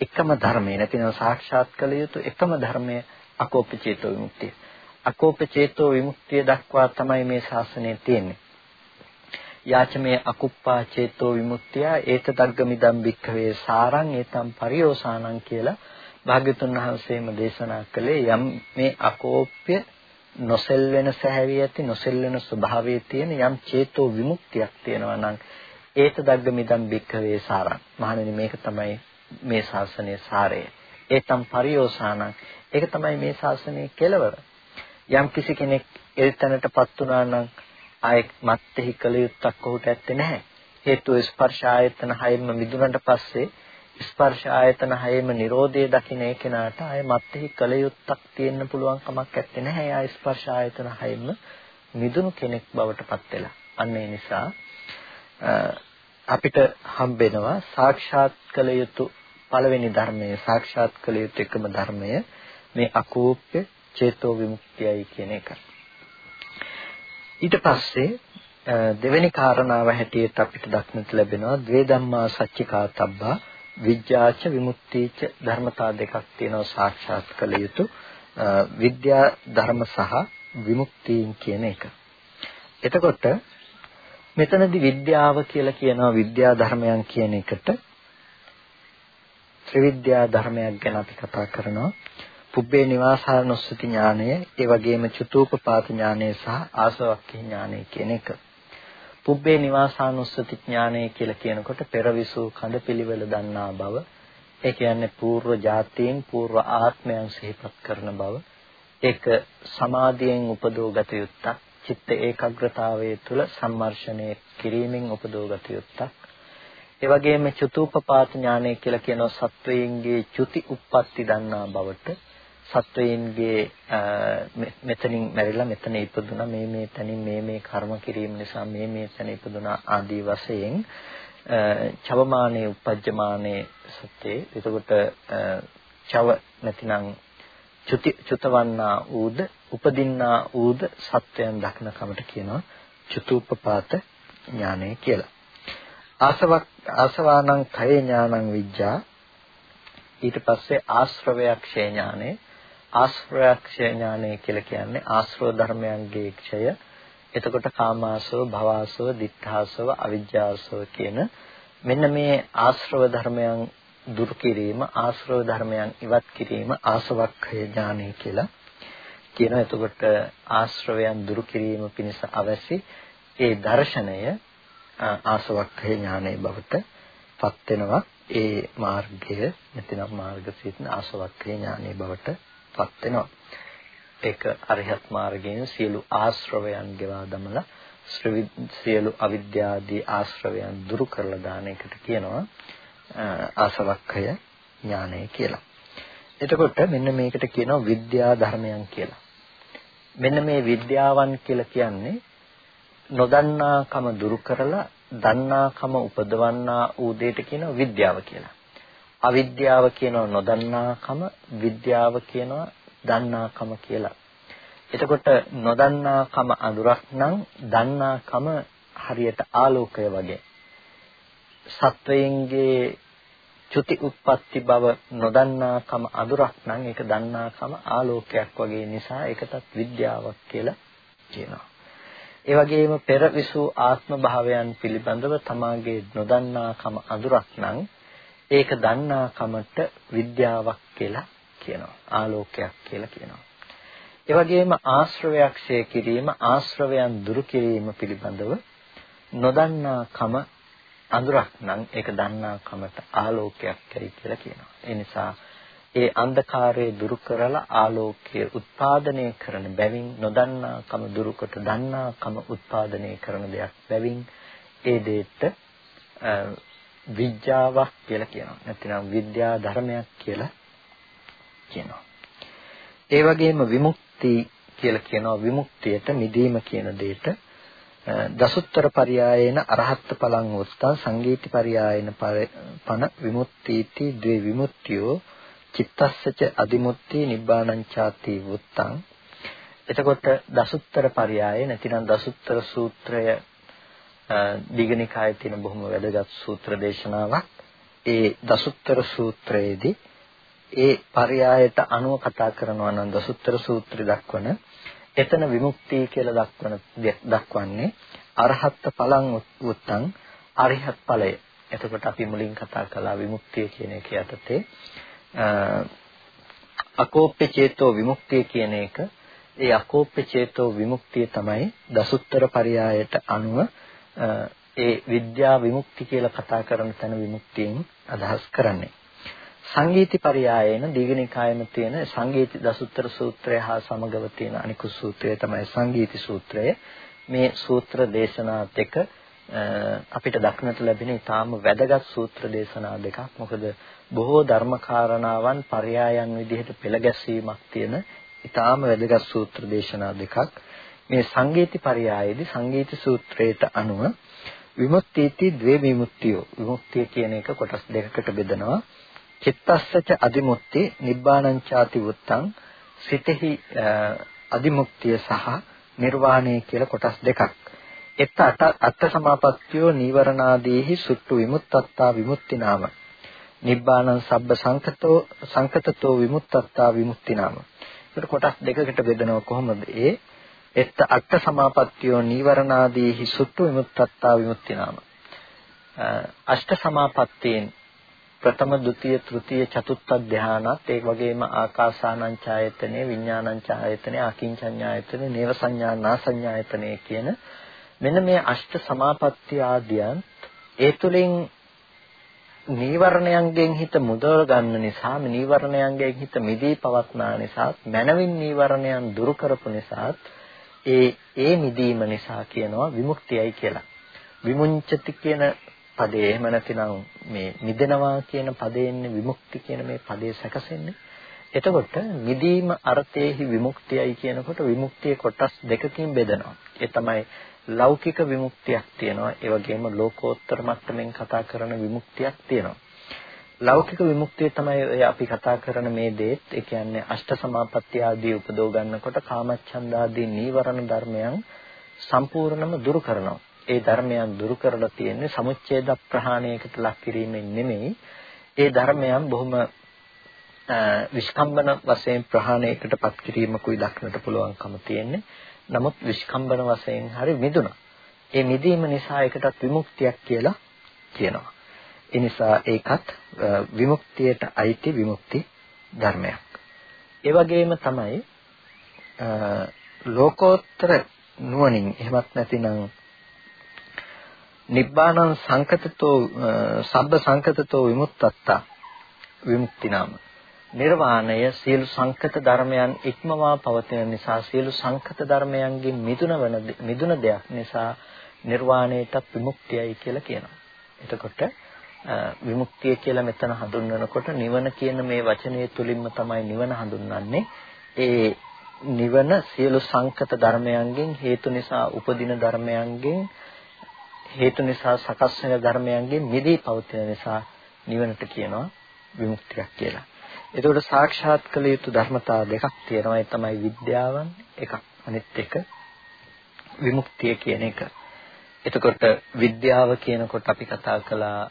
එකම ධර්මය නැතිනම් සාක්ෂාත් කළ යුතු එකම ධර්මය අකෝප චේතෝ විමුක්තිය. අකෝප චේතෝ විමුක්තිය දක්වා තමයි මේ ශාසනය තියෙන්නේ. යාචමේ අකුප්පා චේතෝ විමුක්තිය ඒත දග්ගමිදම් භික්ඛවේ සාරං ඒතම් පරියෝසානං කියලා භාග්‍යතුන් වහන්සේම දේශනා කළේ යම් මේ අකෝප්‍ය නොසෙල් වෙන සැහැවි ඇති නොසෙල් වෙන ස්වභාවයේ තියෙන යම් චේතෝ විමුක්තියක් තියෙනවා නම් ඒත දග්ගමිදම් භික්ඛවේ සාරං මහණෙනි මේක තමයි මේ ශාසනයේ සාරය. ඒතම් පරියෝසානං ඒක තමයි මේ ශාසනයේ කෙලවර. යම් කිසි කෙනෙක් එල්තනටපත් වුණා නම් ආයෙ මත්ෙහි කල යුත්තක් ඔහුට ඇත්තේ නැහැ. හේතුව ස්පර්ශ ආයතන හයෙම මිදුනට පස්සේ ස්පර්ශ ආයතන හයෙම Nirodhe දකින්න ඒ කෙනාට ආයෙ මත්ෙහි කල යුත්තක් තියෙන්න පුළුවන් කමක් ඇත්තේ නැහැ. ආයෙ ස්පර්ශ ආයතන හයෙම මිදුණු කෙනෙක් බවට පත් වෙලා. අන්න ඒ නිසා අපිට හම්බෙනවා සාක්ෂාත් කළ යුතු පළවෙනි ධර්මයේ සාක්ෂාත් කළ යුතු එකම ධර්මය මේ අකෝප්‍ය චේතෝ විමුක්තියයි කියන එක. ඊට පස්සේ දෙවෙනි කාරණාව හැටියට අපිට දක්නට ලැබෙනවා ද්වේ ධම්මා සච්චිකාතබ්බා විද්‍යාච විමුක්තිච ධර්මතා දෙකක් තියෙනවා සාක්ෂාත් කළ යුතු විද්‍යා ධර්ම සහ විමුක්තියින් කියන එක. එතකොට මෙතනදී විද්‍යාව කියලා කියනවා විද්‍යා ධර්මයන් කියන එකට ත්‍රිවිද්‍යා ධර්මයක් ගැන අපි කතා කරනවා. පුබ්බේ නිවාසානුස්සති ඥානය, ඒ වගේම චතුූපපාත ඥානය සහ ආසවක්ඛි ඥානය කියන එක. පුබ්බේ නිවාසානුස්සති ඥානය කියලා කියනකොට පෙරවිසූ කඳපිලිවෙල දන්නා බව ඒ කියන්නේ పూర్ව જાතීන් పూర్ව ආත්මයන් සිහිපත් කරන බව ඒක සමාධියෙන් උපදෝගත යුත්තක් චිත්ත ඒකාග්‍රතාවයේ තුල සම්මර්ෂණය කිරීමෙන් උපදෝගත යුත්තක්. ඒ වගේම චතුූපපාත ඥානය කියලා කියනවා සත්වයන්ගේ චුති උප්පත්ති දන්නා බවට සත්වයන්ගේ මෙතනින් මැරිලා මෙතන ඉපදුනා. මේ මේ තැනින් මේ මේ කර්ම කිරීම නිසා මේ මේ තැන ඉපදුනා ආදී වශයෙන් චවමානේ උපජ්ජමානේ සත්‍යේ එතකොට චව නැතිනම් චුති චුතවන්නා ඌද උපදින්නා ඌද සත්වයන් දක්න කමට කියනවා චුතූපපාත ඥානය කියලා. ආසවක් ආසවානං කය ඥානං විඥා ඊට පස්සේ ආශ්‍රවයක්ෂය ඥානෙ ආශ්‍රවයක්ෂය ඥානෙ කියලා කියන්නේ ආශ්‍රව ධර්මයන්ගේ ක්ෂය එතකොට කාමාසව භවාසව දිඨාසව අවිජ්ජාසව කියන මෙන්න මේ ආශ්‍රව ධර්මයන් දුරු කිරීම ආශ්‍රව ධර්මයන් ඉවත් කිරීම ආසවක්ඛය ඥානය කියලා කියනවා. එතකොට ආශ්‍රවයන් දුරු කිරීම පිණිස අවශ්‍ය ඒ දර්ශනය ආසවක්ඛය ඥානයේ බවට පත් වෙනවා. ඒ මාර්ගය නැතිනම් මාර්ගසිතින් ආසවක්ඛය ඥානයේ බවට පත් වෙනවා. ඒක අරිහත් මාර්ගයෙන් සියලු ආශ්‍රවයන් ගෙවා දමලා සියලු අවිද්‍යාදී ආශ්‍රවයන් දුරු කරලා දාන එකට කියනවා ආසවක්ඛය ඥානය කියලා. එතකොට මෙන්න මේකට කියනවා විද්‍යා ධර්මයන් කියලා. මෙන්න මේ විද්‍යාවන් කියලා කියන්නේ නොදන්නාකම දුරු කරලා දන්නාකම උපදවන්නා ඌ දෙයට කියනවා විද්‍යාව කියලා. අවිද්‍යාව කියනවා නොදන්නාකම, විද්‍යාව කියනවා දන්නාකම කියලා. එතකොට නොදන්නාකම අඳුරක් නම් දන්නාකම හරියට ආලෝකය වගේ. සත්වයන්ගේ චුති උත්පත්ති බව නොදන්නාකම අඳුරක් නම් ඒක දන්නාකම ආලෝකයක් වගේ නිසා ඒකටත් විද්‍යාවක් කියලා කියනවා. ඒ වගේම පෙර විසූ ආත්ම භාවයන් පිළිබඳව තමාගේ නොදන්නාකම අඳුරක් නම් ඒක දන්නාකමට විද්‍යාවක් කියලා කියනවා. ආලෝකයක් කියලා කියනවා. ඒ වගේම ආශ්‍රවයක් ඡය කිරීම ආශ්‍රවයන් දුරු කිරීම පිළිබඳව නොදන්නාකම අඳුරක් නම් ඒක දන්නාකමට ආලෝකයක් කියලා කියනවා. ඒ නිසා ඒ අන්ධකාරය දුරු කරලා ආලෝකය උත්පාදනය කරන බැවින් නොදන්නාකම දුරුකොට දන්නාකම උත්පාදනය කරන දෙයක් බැවින් ඒ දෙයට විද්‍යාවක් කියලා කියනවා. නැත්නම් විද්‍යා ධර්මයක් කියලා කියනවා. ඒ වගේම විමුක්ති කියලා කියනවා විමුක්තියට මිදීම කියන දෙයට දසුත්තර පරියායේන අරහත් ඵලං උත්තා සංගීති පරියායේන පන විමුක්තිති ද්වේ විමුක්තියෝ චිත්තස්සච අදිමුත්‍ති නිබ්බානං ചാති වුත්තං එතකොට දසුත්තර පරයය නැතිනම් දසුත්තර සූත්‍රය දීගනිකායේ තියෙන බොහොම වැදගත් සූත්‍ර දේශනාවක්. ඒ දසුත්තර සූත්‍රයේදී ඒ පරයයට අනුව කතා කරනවා නම් දසුත්තර සූත්‍රය දක්වන එතන විමුක්තිය කියලා දක්වන දක්වන්නේ අරහත් ඵලං උත්තං අරිහත් ඵලය. එතකොට අපි මුලින් කතා කළා විමුක්තිය කියන එක යටතේ. අකෝප්‍ය චේතෝ විමුක්තිය කියන එක. ඒ අකෝප්‍ය චේතෝ විමුක්තිය තමයි දසුත්තර පරයයට අනුව ඒ විද්‍යා විමුක්ති කියලා කතා කරන තැන විමුක්තියෙන් අදහස් කරන්නේ. සංගීති පරයයේන දීඝනිකායම තියෙන සංගීති දසුත්තර සූත්‍රය හා සමගව තියෙන අනිකුත් සූත්‍රය තමයි සංගීති සූත්‍රය. මේ සූත්‍ර දේශනා දෙක අපිට දක්නට ලැබෙන ඊටාම වැදගත් සූත්‍ර දේශනා දෙකක්. මොකද බොහෝ ධර්මකාරණාවන් පරයායන් විදිහට පෙළ ගැස්වීමක් තියෙන ඊටාම වැදගත් සූත්‍ර දේශනා දෙකක්. මේ සංගීති පරයායේදී සංගීති සූත්‍රයට අනුව විමුක්තිති ද්වේ විමුක්තියෝ විමුක්තිය කියන එක කොටස් දෙකකට බෙදනවා. චිත්තස්සච අදිමුක්ති නිබ්බානං ചാති වුත්තං සිතෙහි අදිමුක්තිය සහ නිර්වාණය කියලා කොටස් දෙකක්. එත් අට සමාපත්තියෝ නීවරණාදීහි සුට්ටු විමුක්තත්තා විමුක්ති නාම නිබ්බානං සබ්බ සංකතෝ සංකතතෝ විමුක්තත්තා විමුක්ති නාම ඒකට කොටස් දෙකකට බෙදනවා කොහොමද ඒ එත් අට සමාපත්තියෝ නීවරණාදීහි සුට්ටු විමුක්තත්තා විමුක්ති නාම. අෂ්ට සමාපත්තීන් ප්‍රථම ဒုတိ ය තෘතිය චතුත්ථ ධානත් ඒ වගේම ආකාසානං ඡායතනේ විඥානං ඡායතනේ අකින්චඤ්ඤායතනේ නේව සංඥා නා සංඥායතනේ කියන මෙන්න මේ අෂ්ට සමාපatti ආදියන් ඒ තුලින් නීවරණයන්ගෙන් හිත මුදව ගන්න නිසා නීවරණයන්ගෙන් හිත මිදී පවත්නා නිසා මනවින් නීවරණයන් දුරු කරපු නිසා ඒ ඒ මිදීම නිසා කියනවා විමුක්තියයි කියලා. විමුංචති කියන පදේ එහෙම නැතිනම් මේ මිදෙනවා කියන පදයෙන් විමුක්ති කියන මේ පදේ සැකසෙන්නේ. එතකොට මිදීම අර්ථයේහි විමුක්තියයි කියනකොට විමුක්තිය කොටස් දෙකකින් බෙදනවා. ඒ තමයි ලෞකික විමුක්තියක් තියෙනවා ඒ වගේම ලෝකෝත්තර මට්ටමින් කතා කරන විමුක්තියක් තියෙනවා ලෞකික විමුක්තිය තමයි අපි කතා කරන මේ දේත් ඒ කියන්නේ අෂ්ට සමාපatti ආදී උපදව ගන්නකොට කාමච්ඡන්ද ආදී නීවරණ ධර්මයන් සම්පූර්ණම දුරු කරනවා. ඒ ධර්මයන් දුරු කරලා තියෙන්නේ සමුච්ඡේද ප්‍රහාණයකට ලක් කිරීමෙන් නෙමෙයි. ඒ ධර්මයන් බොහොම විස්කම්බන වශයෙන් ප්‍රහාණයකටපත් කිරීමකුයි දක්නට පුළුවන්කම තියෙන්නේ. නමුත් විස්කම්බන වශයෙන් හරි මිදුණා. ඒ මිදීම නිසා ඒකටත් විමුක්තියක් කියලා කියනවා. ඒ නිසා ඒකත් විමුක්තියට අයිති විමුක්ති ධර්මයක්. ඒ වගේම තමයි ලෝකෝත්තර නුවණින් එහෙමත් නැතිනම් නිබ්බානං සංකතතෝ සබ්බ සංකතතෝ විමුක්තත්තා විමුක්ති නාම නිර්වාණය සියලු සංකත ධර්මයන් ඉක්මවා පවතින නිසා සියලු සංකත ධර්මයන්ගෙන් මිදුන වන මිදුන දෙයක් නිසා නිර්වාණයටත් විමුක්තියයි කියලා කියනවා. එතකොට විමුක්තිය කියලා මෙතන හඳුන්වනකොට නිවන කියන මේ වචනය තුලින්ම තමයි නිවන හඳුන්වන්නේ. ඒ නිවන සියලු සංකත ධර්මයන්ගෙන් හේතු නිසා උපදින ධර්මයන්ගෙන් හේතු නිසා සකස් වෙන ධර්මයන්ගෙන් මිදී පවතින නිසා නිවනට කියනවා විමුක්තියක් කියලා. එතකොට සාක්ෂාත් කළ යුතු ධර්මතා දෙකක් තියෙනවා. ඒ තමයි විද්‍යාවන් එකක්. අනිත් එක විමුක්තිය කියන එක. එතකොට විද්‍යාව කියනකොට අපි කතා කළා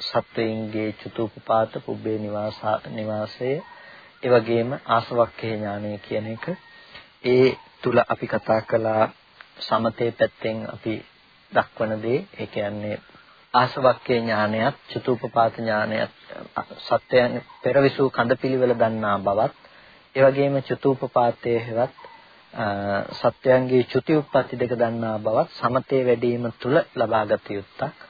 සත්වයින්ගේ චතුප්පාත පුබ්බේ නිවාස නිවාසය. ඒ වගේම ආසවක්ඛේ ඥානය කියන එක. ඒ තුල අපි කතා කළා සමතේ පැත්තෙන් අපි දක්වන දේ. ඒ කියන්නේ ආසවක්ඛේ ඥානයත් චතුප්පාත ඥානයත් සත්‍යයන් පෙරවිසූ කඳපිලිවෙල දන්නා බවත් ඒ වගේම චතුප්පාතයේ හෙවත් සත්‍යයන්ගේ චුති උප්පත්ති දෙක දන්නා බවත් සමතේ වැඩිම තුල ලබාගත යුත්තක්.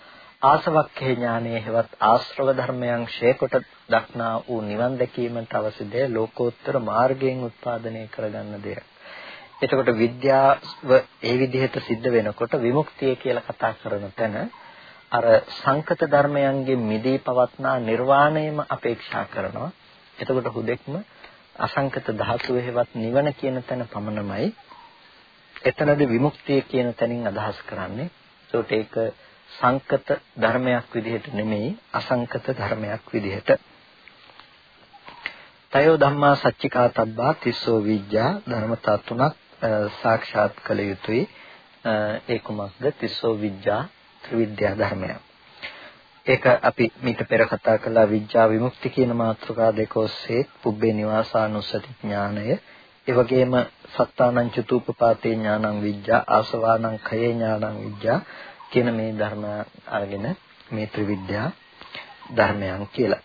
ආසවක්ඛේ ඥානයේ හෙවත් ආශ්‍රව ධර්මයන් ශේකොට දක්නා වූ නිවන් දැකීමට අවශ්‍ය දේ ලෝකෝත්තර මාර්ගයෙන් උත්පාදනය කරගන්න දෙයක්. එතකොට විද්‍යාව ඒ විදිහට සිද්ධ වෙනකොට විමුක්තිය කියලා කතා කරන තැන අර සංකත ධර්මයන්ගේ මිදී පවත්නා නිර්වාණයම අපේක්ෂා කරනවා. එතකොට හුදෙක්ම අසංකත ධාතුව හේවත් නිවන කියන තැන පමණමයි එතනදී විමුක්තිය කියන තැනින් අදහස් කරන්නේ. ඒකට ඒක සංකත ධර්මයක් විදිහට නෙමෙයි අසංකත ධර්මයක් විදිහට. තයෝ ධම්මා සච්චිකාතබ්බා තිස්සෝ විජ්ජා ධර්මතා තුනක් සාක්ෂාත් කළ යුතුයි. ඒ කුමක්ද? තිස්සෝ විජ්ජා ත්‍රිවිද්‍යා ධර්මයක්. ඒක අපි මීට පෙර කතා කළා විඥා විමුක්ති කියන මාතෘකා දෙක ඔස්සේ පුබ්බේ නිවාසානුස්සති ඥානය ඒ වගේම සත්තානං චතුප්පපාතේ ඥානං විඥා ආසවානං khයේ ඥානං විඥා කියන මේ ධර්ම අරගෙන මේ ත්‍රිවිද්‍යා ධර්මයන් කියලා.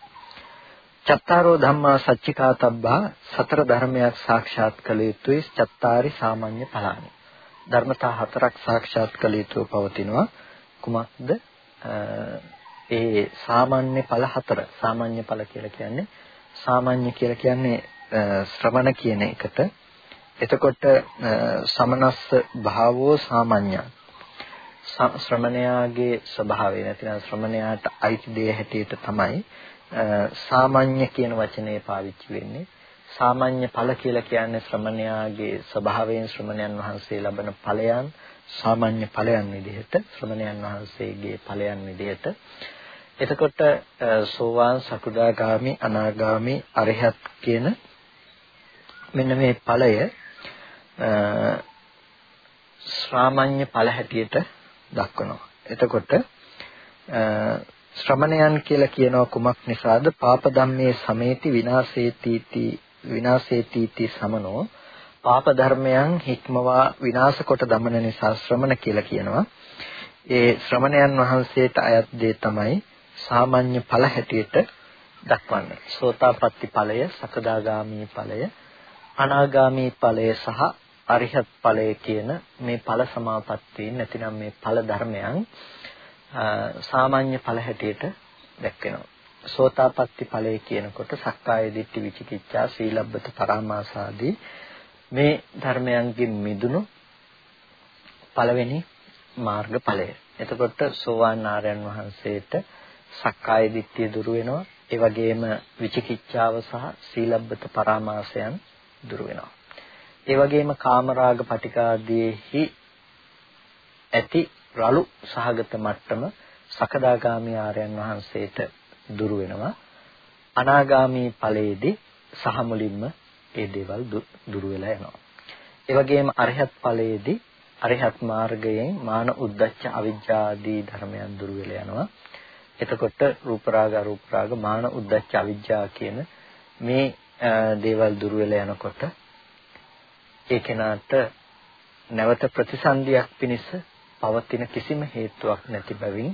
චත්තාරෝ ධම්මා සච්චිකාතබ්බා සතර ධර්මයක් සාක්ෂාත් කළ යුතුයි චත්තාරි සාමාන්‍ය ඵලානි. ධර්මතා හතරක් සාක්ෂාත් කළ යුතුව පවතිනවා. කුමක්ද? ඒ සාමාන්‍ය ඵල හතර. සාමාන්‍ය ඵල කියලා කියන්නේ සාමාන්‍ය කියලා කියන්නේ ශ්‍රවණ කියන එකට. එතකොට සමනස්ස භාවෝ සාමාන්‍යං ශ්‍රමණයාගේ ස්වභාවය නැතිනම් ශ්‍රමණයාට අයිති දේ හැටියට තමයි සාමාන්‍ය කියන වචනේ පාවිච්චි වෙන්නේ. සාමාන්‍ය ඵල කියලා කියන්නේ ශ්‍රමණයාගේ ස්වභාවයෙන් ශ්‍රමණයන් වහන්සේ ලබන ඵලයන් සාමාන්‍ය ඵලයන් විදිහට ශ්‍රමණයන් වහන්සේගේ ඵලයන් විදිහට එතකොට සෝවාන් සකුදාගාමි අනාගාමි අරිහත් කියන මෙන්න මේ ඵලය ශ්‍රාමඤ්ඤ ඵල හැටියට දක්වනවා. එතකොට ශ්‍රමණයන් කියලා කියනවා කුමක් නිසාද? පාප ධම්මේ සමේති විනාශේති විනාශේති සමනෝ පාප ධර්මයන් හික්මවා විනාශ කොට දමන නිසා ශ්‍රමණ කියලා කියනවා. ඒ ශ්‍රමණයන් වහන්සේට අයත් දේ තමයි සාමාන්‍ය ඵල හැටියට දක්වන්නේ. සෝතාපට්ටි ඵලය, සකදාගාමී ඵලය, අනාගාමී ඵලය සහ අරිහත් ඵලය කියන මේ ඵල සමාපත්තීන් නැතිනම් මේ ඵල ධර්මයන් සාමාන්‍ය ඵල හැටියට දැක්වෙනවා. සෝතාපට්ටි ඵලය කියනකොට සක්කාය දිට්ඨි විචිකිච්ඡා සීලබ්බත පරාමාසාදී මේ ධර්මයන්ගෙන් මිදුණු පළවෙනි මාර්ග ඵලය. එතකොට සෝවාන් ආර්යයන් වහන්සේට සක්කාය දිට්ඨිය දුරු වෙනවා. ඒ වගේම විචිකිච්ඡාව සහ සීලබ්බත පරාමාසයන් දුරු වෙනවා. ඒ වගේම කාමරාග පටිකාදීෙහි ඇති රළු සහගත මට්ටම සකදාගාමී ආර්යයන් වහන්සේට දුරු වෙනවා. අනාගාමී ඵලයේදී සහ මුලින්ම ඒ දේවල් දුරු වෙලා යනවා. ඒ වගේම අරිහත් ඵලයේදී අරිහත් මාර්ගයෙන් මාන උද්දච්ච අවිජ්ජා ආදී ධර්මයන් දුරු වෙලා යනවා. එතකොට රූප රාග අරූප රාග මාන උද්දච්ච අවිජ්ජා කියන මේ දේවල් දුරු වෙලා යනකොට ඒ කෙනාට නැවත ප්‍රතිසන්දියක් පිණිස පවතින කිසිම හේතුවක් නැති බැවින්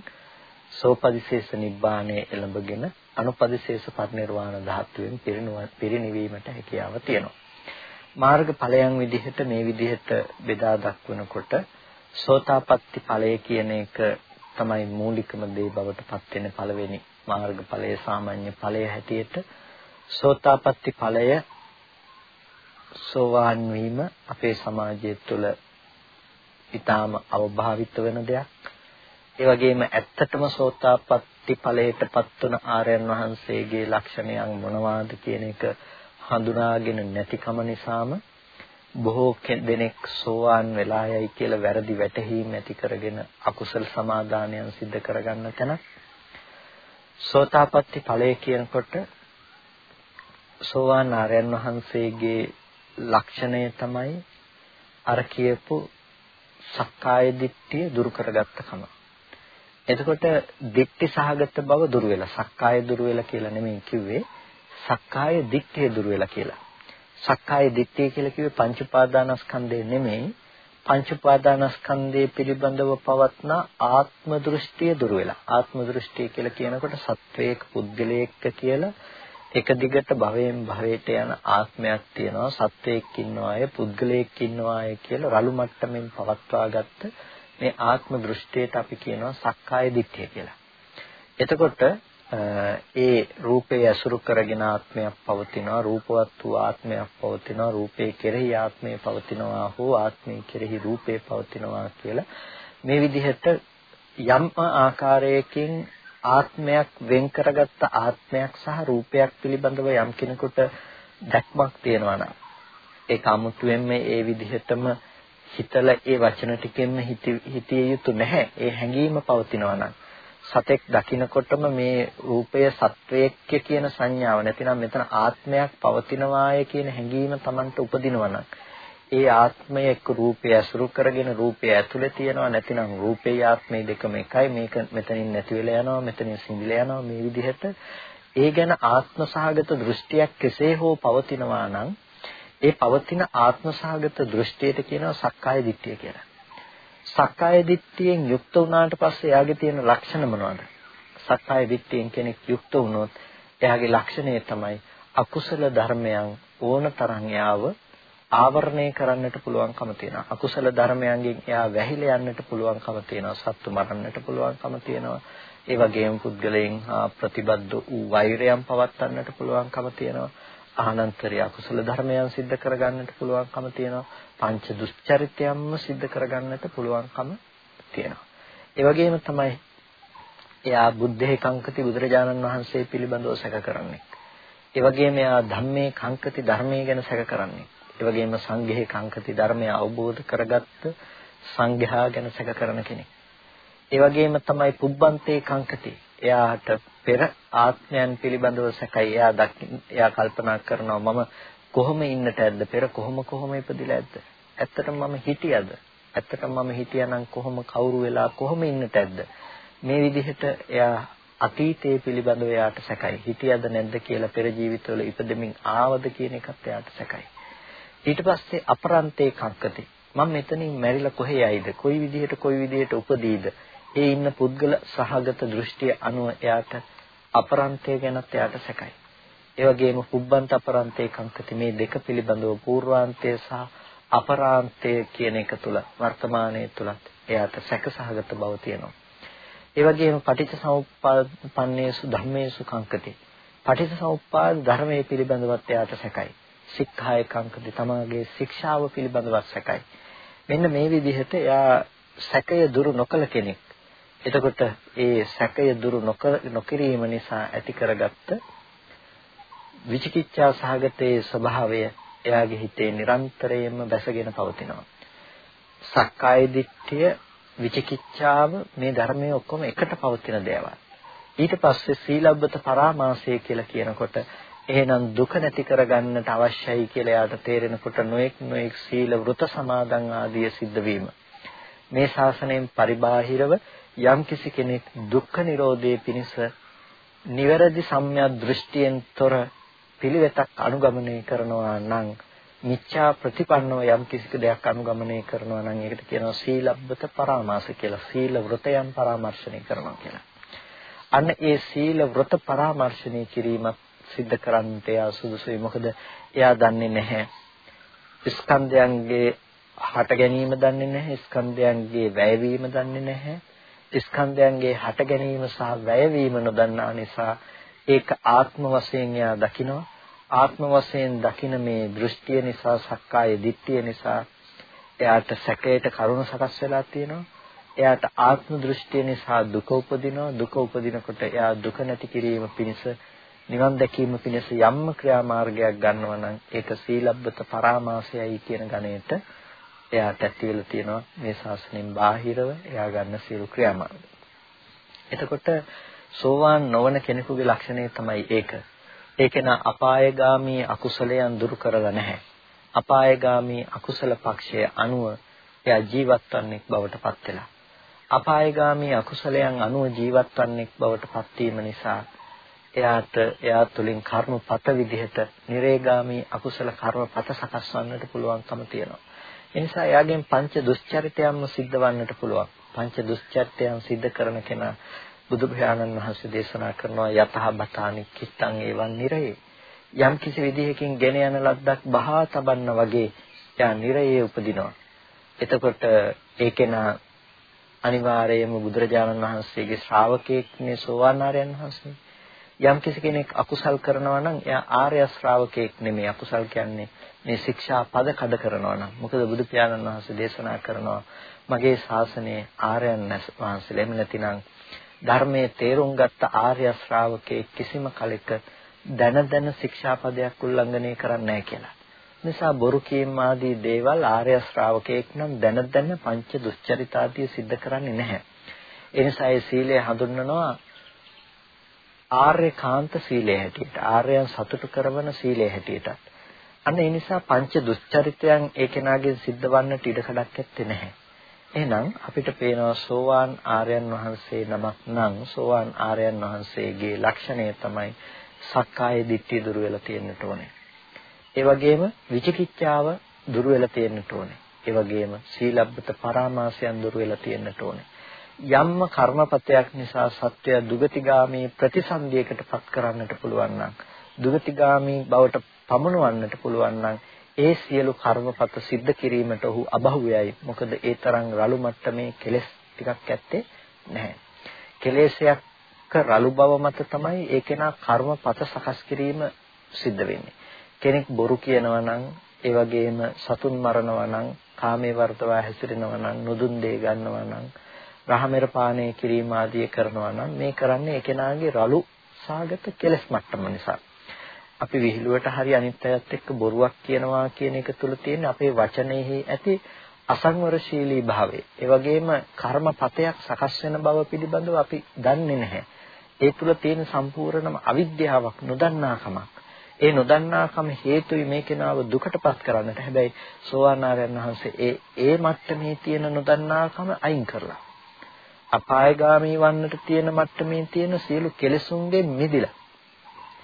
සෝපදිශේෂ නිබ්බාණය එළඹගෙන අනුපදිශේෂ පරිනිර්වාණ ධාතුවෙන් පිරිනිවීමට හැකියාව තියෙනවා. මාර්ග ඵලයන් විදිහට මේ විදිහට බෙදා දක්වනකොට සෝතාපට්ටි ඵලය කියන එක තමයි මූලිකම දේ බවට පත් වෙන පළවෙනි මාර්ග ඵලය සාමාන්‍ය ඵලය හැටියට සෝතාපට්ටි ඵලය සෝවාන් වීම අපේ සමාජය තුළ ඊටාම අවභාවිත වෙන දෙයක්. ඒ වගේම ඇත්තටම සෝතාපට්ටි ඵලයටපත් වන ආර්යයන් වහන්සේගේ ලක්ෂණයන් මොනවාද කියන එක හඳුනාගෙන නැතිකම නිසාම බොහෝ දෙනෙක් සෝවාන් වෙලා යයි කියලා වැරදි වැටහීම් ඇති කරගෙන අකුසල සමාදානයන් සිද්ධ කරගන්න තැන සෝතාපට්ටි ඵලය කියනකොට සෝවාන් ආර්යයන් වහන්සේගේ ලක්ෂණය තමයි අර කියපු සක්කාය දිට්ඨිය දුරු කරගත්ත කම. එතකොට දිට්ඨි සහගත බව දුරු වෙලා සක්කාය දුරු වෙලා කියලා නෙමෙයි කිව්වේ සක්කාය දිට්ඨිය දුරු වෙලා කියලා. සක්කාය දිට්ඨිය කියලා කිව්වේ පංච උපාදානස්කන්ධය නෙමෙයි පංච උපාදානස්කන්ධය පිළිබඳව පවත්න ආත්ම දෘෂ්ටිය දුරු වෙලා. ආත්ම දෘෂ්ටිය කියලා කියනකොට සත්වයක පුද්ගලයෙක් කියලා එක දිගට භවයෙන් භවයට යන ආත්මයක් තියෙනවා සත්වයක් ඉන්නවාය පුද්ගලයෙක් ඉන්නවාය කියලා රළු මට්ටමින් පවත්වාගත්ත මේ ආත්ම දෘෂ්ටියට අපි කියනවා සක්කාය දිට්ඨිය කියලා. එතකොට ඒ රූපේ ඇසුරු කරගෙන ආත්මයක් පවතිනවා රූපවත් වූ ආත්මයක් පවතිනවා රූපේ කෙරෙහි ආත්මය පවතිනවා හෝ ආත්මය කෙරෙහි රූපේ පවතිනවා කියලා මේ විදිහට යම් ආකාරයකින් ආත්මයක් වෙන් කරගත්ත ආත්මයක් සහ රූපයක් පිළිබඳව යම් කෙනෙකුට දැක්මක් තියෙනවා නම් ඒක 아무තුවෙන්ම ඒ විදිහටම හිතලා ඒ වචන ටිකෙන්ම හිතිය යුතු නැහැ. ඒ හැඟීම පවතිනවා නම් සතෙක් දකිනකොටම මේ රූපය සත්වයක්ය කියන සංඥාව නැතිනම් මෙතන ආත්මයක් පවතිනවාය කියන හැඟීම Tamanට උපදිනවා නම් ඒ ආත්මය එක්ක රූපය අසුරු කරගෙන රූපය ඇතුලේ තියෙනවා නැතිනම් රූපේ ආත්මය දෙකම එකයි මේක මෙතනින් නැති වෙලා යනවා මෙතනින් සිඳිලා යනවා මේ විදිහට ඒ ගැන ආත්ම සහගත දෘෂ්ටියක් කෙසේ හෝ පවතිනවා නම් ඒ පවතින ආත්ම සහගත දෘෂ්ටියට කියනවා සක්කාය දිට්ඨිය කියලා. සක්කාය දිට්ඨියෙන් යුක්ත වුණාට පස්සේ එයාගේ තියෙන ලක්ෂණ මොනවද? සක්කාය දිට්ඨියෙන් කෙනෙක් යුක්ත වුණොත් එයාගේ ලක්ෂණය තමයි අකුසල ධර්මයන් ඕන තරම් යාව ආවරණය කරන්නට පුළුවන්කම තියෙනවා. අකුසල ධර්මයන්ගෙන් එයා වැහිලා යන්නට පුළුවන්කම තියෙනවා. සත්තු මරන්නට පුළුවන්කම තියෙනවා. ඒ වගේම පුද්ගලයන් ප්‍රතිබද්ධ වූ වෛරයන් පවත්වන්නට පුළුවන්කම තියෙනවා. ආනන්තරය අකුසල ධර්මයන් સિદ્ધ කරගන්නට පුළුවන්කම තියෙනවා. පංච දුස්චරිතයන්ම સિદ્ધ කරගන්නට පුළුවන්කම තියෙනවා. ඒ වගේම තමයි එයා බුද්ධේ කංකති බුදුරජාණන් වහන්සේ පිළිබඳව සැක කරන්නේ. ඒ වගේම එයා ධම්මේ කංකති ධර්මයේ ගැන සැක කරන්නේ. ඒ වගේම සංඝේ කංකති ධර්මය අවබෝධ කරගත්ත සංඝයා ගැන සැක කරන කෙනෙක්. ඒ වගේම තමයි පුබ්බන්තේ කංකති. එයාට පෙර ආත්මයන් පිළිබඳව සැකයි. එයා දකින්න එයා කල්පනා කරනවා මම කොහොම ඉන්නට ඇද්ද? පෙර කොහොම කොහොම ඉපදිලා ඇද්ද? ඇත්තටම මම හිටියද? ඇත්තටම මම හිටියානම් කොහොම කවුරු වෙලා කොහොම ඉන්නට ඇද්ද? මේ විදිහට එයා අතීතයේ පිළිබඳව එයාට සැකයි. හිටියද නැද්ද කියලා පෙර ජීවිතවල ඉපදෙමින් ආවද කියන එකත් එයාට සැකයි. ඊට පස්සේ අපරන්තේ කක්කති. මම මෙතනින් මැරිලා කොහේ යයිද? කොයි විදිහට කොයි විදිහට උපදීද? ඒ ඉන්න පුද්ගල සහගත දෘෂ්ටිය අනුව එයාට අපරන්තය ගැනත් එයාට සැකයි. ඒ වගේම පුබ්බන්ත අපරන්තේ කංකති මේ දෙක පිළිබඳව పూర్වාන්තය සහ අපරාන්තය කියන එක තුල වර්තමානයේ තුලත් එයාට සැකසහගත බව තියෙනවා. ඒ වගේම පටිච්චසමුප්පාදපන්නේසු ධම්මේසු කංකති. පටිච්චසමුප්පාද ධර්මයේ පිළිබඳවත් එයාට සැකයි. සික්ඛාය කංකති තමාගේ ශික්ෂාව පිළිබඳව සැකයි. මෙන්න මේ විදිහට එයා සැකය දුරු නොකළ කෙනෙක්. එතකොට ඒ සැකය දුරු නොකිරීම නිසා ඇති කරගත්ත විචිකිච්ඡා සහගතයේ ස්වභාවය එයාගේ හිතේ නිරන්තරයෙන්ම බැසගෙන පවතිනවා. සක්කාය දිට්ඨිය විචිකිච්ඡාව මේ ධර්මයේ ඔක්කොම එකට පවතින දේවල්. ඊට පස්සේ සීලබ්බත පරාමාසය කියලා කියනකොට එහෙනම් දුක නැති කරගන්නට අවශ්‍යයි කියලා යාට තේරෙනකොට නොඑක් නොඑක් සීල වෘත සමාදන් ආදිය සිද්ධ වීම. මේ ශාසනයෙන් පරිබාහිරව යම්කිසි කෙනෙක් දුක්ඛ නිරෝධයේ පිණිස නිවැරදි සම්‍යක් දෘෂ්ටියෙන් තොර පිළිවෙතක් අනුගමනය කරනවා නම් මිච්ඡා ප්‍රතිපන්නව යම් කිසි දෙයක් අනුගමනය කරනවා නම් ඒකට කියනවා සීලබ්බත පරාමාස කියලා. සීල වෘතයන් පරාමර්ශණය කරනවා කියලා. අන්න ඒ සීල වෘත පරාමර්ශණය කිරීමත් සිද්ධ කරන්නට එයා සුදුසුයි. මොකද එයා දන්නේ නැහැ ස්කන්ධයන්ගේ හට ගැනීම දන්නේ නැහැ. ස්කන්ධයන්ගේ වැයවීම දන්නේ නැහැ. ස්කන්ධයන්ගේ හට ගැනීම සහ වැයවීම නොදන්නා නිසා ඒක ආත්ම වශයෙන් එයා දකිනවා. ආත්ම වශයෙන් දකින මේ දෘෂ්ටිය නිසා සක්කාය දිට්ඨිය නිසා එයාට සැකයට කරුණ සකස් වෙලා තියෙනවා. එයාට ආත්ම දෘෂ්ටිය නිසා දුක උපදිනවා. දුක උපදිනකොට එයා දුක නැති කිරීම පිණිස නිවන් දැකීම පිණිස යම්ම ක්‍රියාමාර්ගයක් ගන්නවා නම් ඒක සීලබ්බත පරාමාසයයි කියන ගණයට එයාට ඇති වෙලා තියෙනවා මේ ශාසනයෙන් බාහිරව එයා ගන්න සීල ක්‍රියාමාර්ග. එතකොට සෝවාන් නොවන කෙනෙකුගේ ලක්ෂණය තමයි ඒක. ඒ කෙනා අපායගාමී අකුසලයන් දුරු කරලා නැහැ. අපායගාමී අකුසල පක්ෂය අනුව එයා ජීවත් වන්නේක් බවට පත් වෙලා. අපායගාමී අකුසලයන් අනුව ජීවත් වන්නේක් බවට පත් නිසා එයාට එයා තුලින් කර්මපත විදිහට නිරේගාමී අකුසල කර්මපත සකස් වන්නට පුළුවන්කම තියෙනවා. ඒ නිසා එයාගෙන් පංච දුස්චරිතයන්ම සිද්ධ වන්නට පුළුවන්. පංච දුස්චරිතයන් සිද්ධ කරන කෙනා බුදු පියාණන් වහන්සේ දේශනා කරනවා යතහ බතානි කිත්තං ඒවන් නිරේ. යම් කිසි විදිහකින් ගෙන යන ලද්දක් බහා තබන්න වගේ එයා නිරයේ උපදිනවා. එතකොට ඒ කෙනා අනිවාර්යයෙන්ම බුදුරජාණන් වහන්සේගේ ශ්‍රාවකෙක් නේ සෝවාන් ආර්යයන් වහන්සේ. යම් කිසි කෙනෙක් අකුසල් කරනවා නම් එයා ආර්ය ශ්‍රාවකෙක් නෙමෙයි අකුසල් කියන්නේ මේ ශික්ෂා පද කඩ කරනවා නම් මොකද බුදු පියාණන් වහන්සේ දේශනා කරනවා මගේ ශාසනයේ ආර්යයන් වහන්සේලා එහෙම නැතිනම් ධර්මයේ තේරුම් ගත්ත ආර්ය ශ්‍රාවකෙක් කිසිම කලෙක දැන දැන ශික්ෂා පදයක් උල්ලංඝනය කරන්නේ නැහැ කියලා. නිසා බොරු කීම් ආදී දේවල් ආර්ය ශ්‍රාවකෙක් නම් දැන දැන පංච දුස්චරිතාදී සිද්ධ කරන්නේ නැහැ. ඒ නිසා ඒ සීලය හඳුන්වනවා ආර්යකාන්ත සීලය හැටියට ආර්යයන් සතුටු කරවන සීලය හැටියට අන්න ඒ නිසා පංච දුස්චරිතයන් ඒ කෙනාගෙන් සිද්ධ වන්නට ඉඩ කඩක් ඇත්තේ නැහැ. එහෙනම් අපිට පේනවා සෝවාන් ආර්යයන් වහන්සේ නමක් නම් සෝවාන් ආර්යයන් වහන්සේගේ ලක්ෂණය තමයි සක්කාය දිට්ඨිය දුරු වෙලා තියෙන්නට ඕනේ. ඒ වගේම විචිකිච්ඡාව දුරු වෙලා තියෙන්නට ඕනේ. ඒ වගේම සීලබ්බත පරාමාසයන් දුරු වෙලා තියෙන්නට ඕනේ. යම්ම කර්මපතයක් නිසා සත්වය දුගතිගාමී ප්‍රතිසන්දියකට පත් කරන්නට පුළුවන් නම් දුගතිගාමී බවට පමුණවන්නට පුළුවන් නම් ඒ සියලු කර්මපත සිද්ධ කිරීමට ඔහු අබහුවයයි. මොකද ඒ තරම් රළු මට්ටමේ කෙලෙස් ටිකක් ඇත්තේ නැහැ. කෙලෙසයක් රළු බව මත තමයි ඒ කෙනා කර්මපත සකස් කිරීම සිද්ධ වෙන්නේ. කෙනෙක් බොරු කියනවා නම් ඒ වගේම සතුන් මරනවා නම් කාමයේ වර්ධවා හැසිරෙනවා නම් නුදුන් දෙය ගන්නවා නම් රහමෙර පානය කිරීම ආදිය කරනවා නම් මේ කරන්නේ ඒ කෙනාගේ රළු සාගත කෙලස් මට්ටම නිසා. අපි විහිළුවට හරි අනිත් අයත් එක්ක බොරුවක් කියනවා කියන එක තුල තියෙන අපේ වචනයෙහි ඇති අසංවරශීලී භාවය. ඒ වගේම කර්මපතයක් සකස් වෙන බව පිළිබඳව අපි දන්නේ නැහැ. ඒ තුල තියෙන සම්පූර්ණම අවිද්‍යාවක් නොදන්නාකමක්. ඒ නොදන්නාකම හේතුයි මේ කෙනාව දුකටපත් කරන්නට. හැබැයි සෝවාන් ආරයන් වහන්සේ ඒ ඒ මට්ටමේ තියෙන නොදන්නාකම අයින් කරලා අපායগামී වන්නට තියෙන මට්ටමේ තියෙන සියලු කෙලෙසුන්ගෙන් මිදිලා.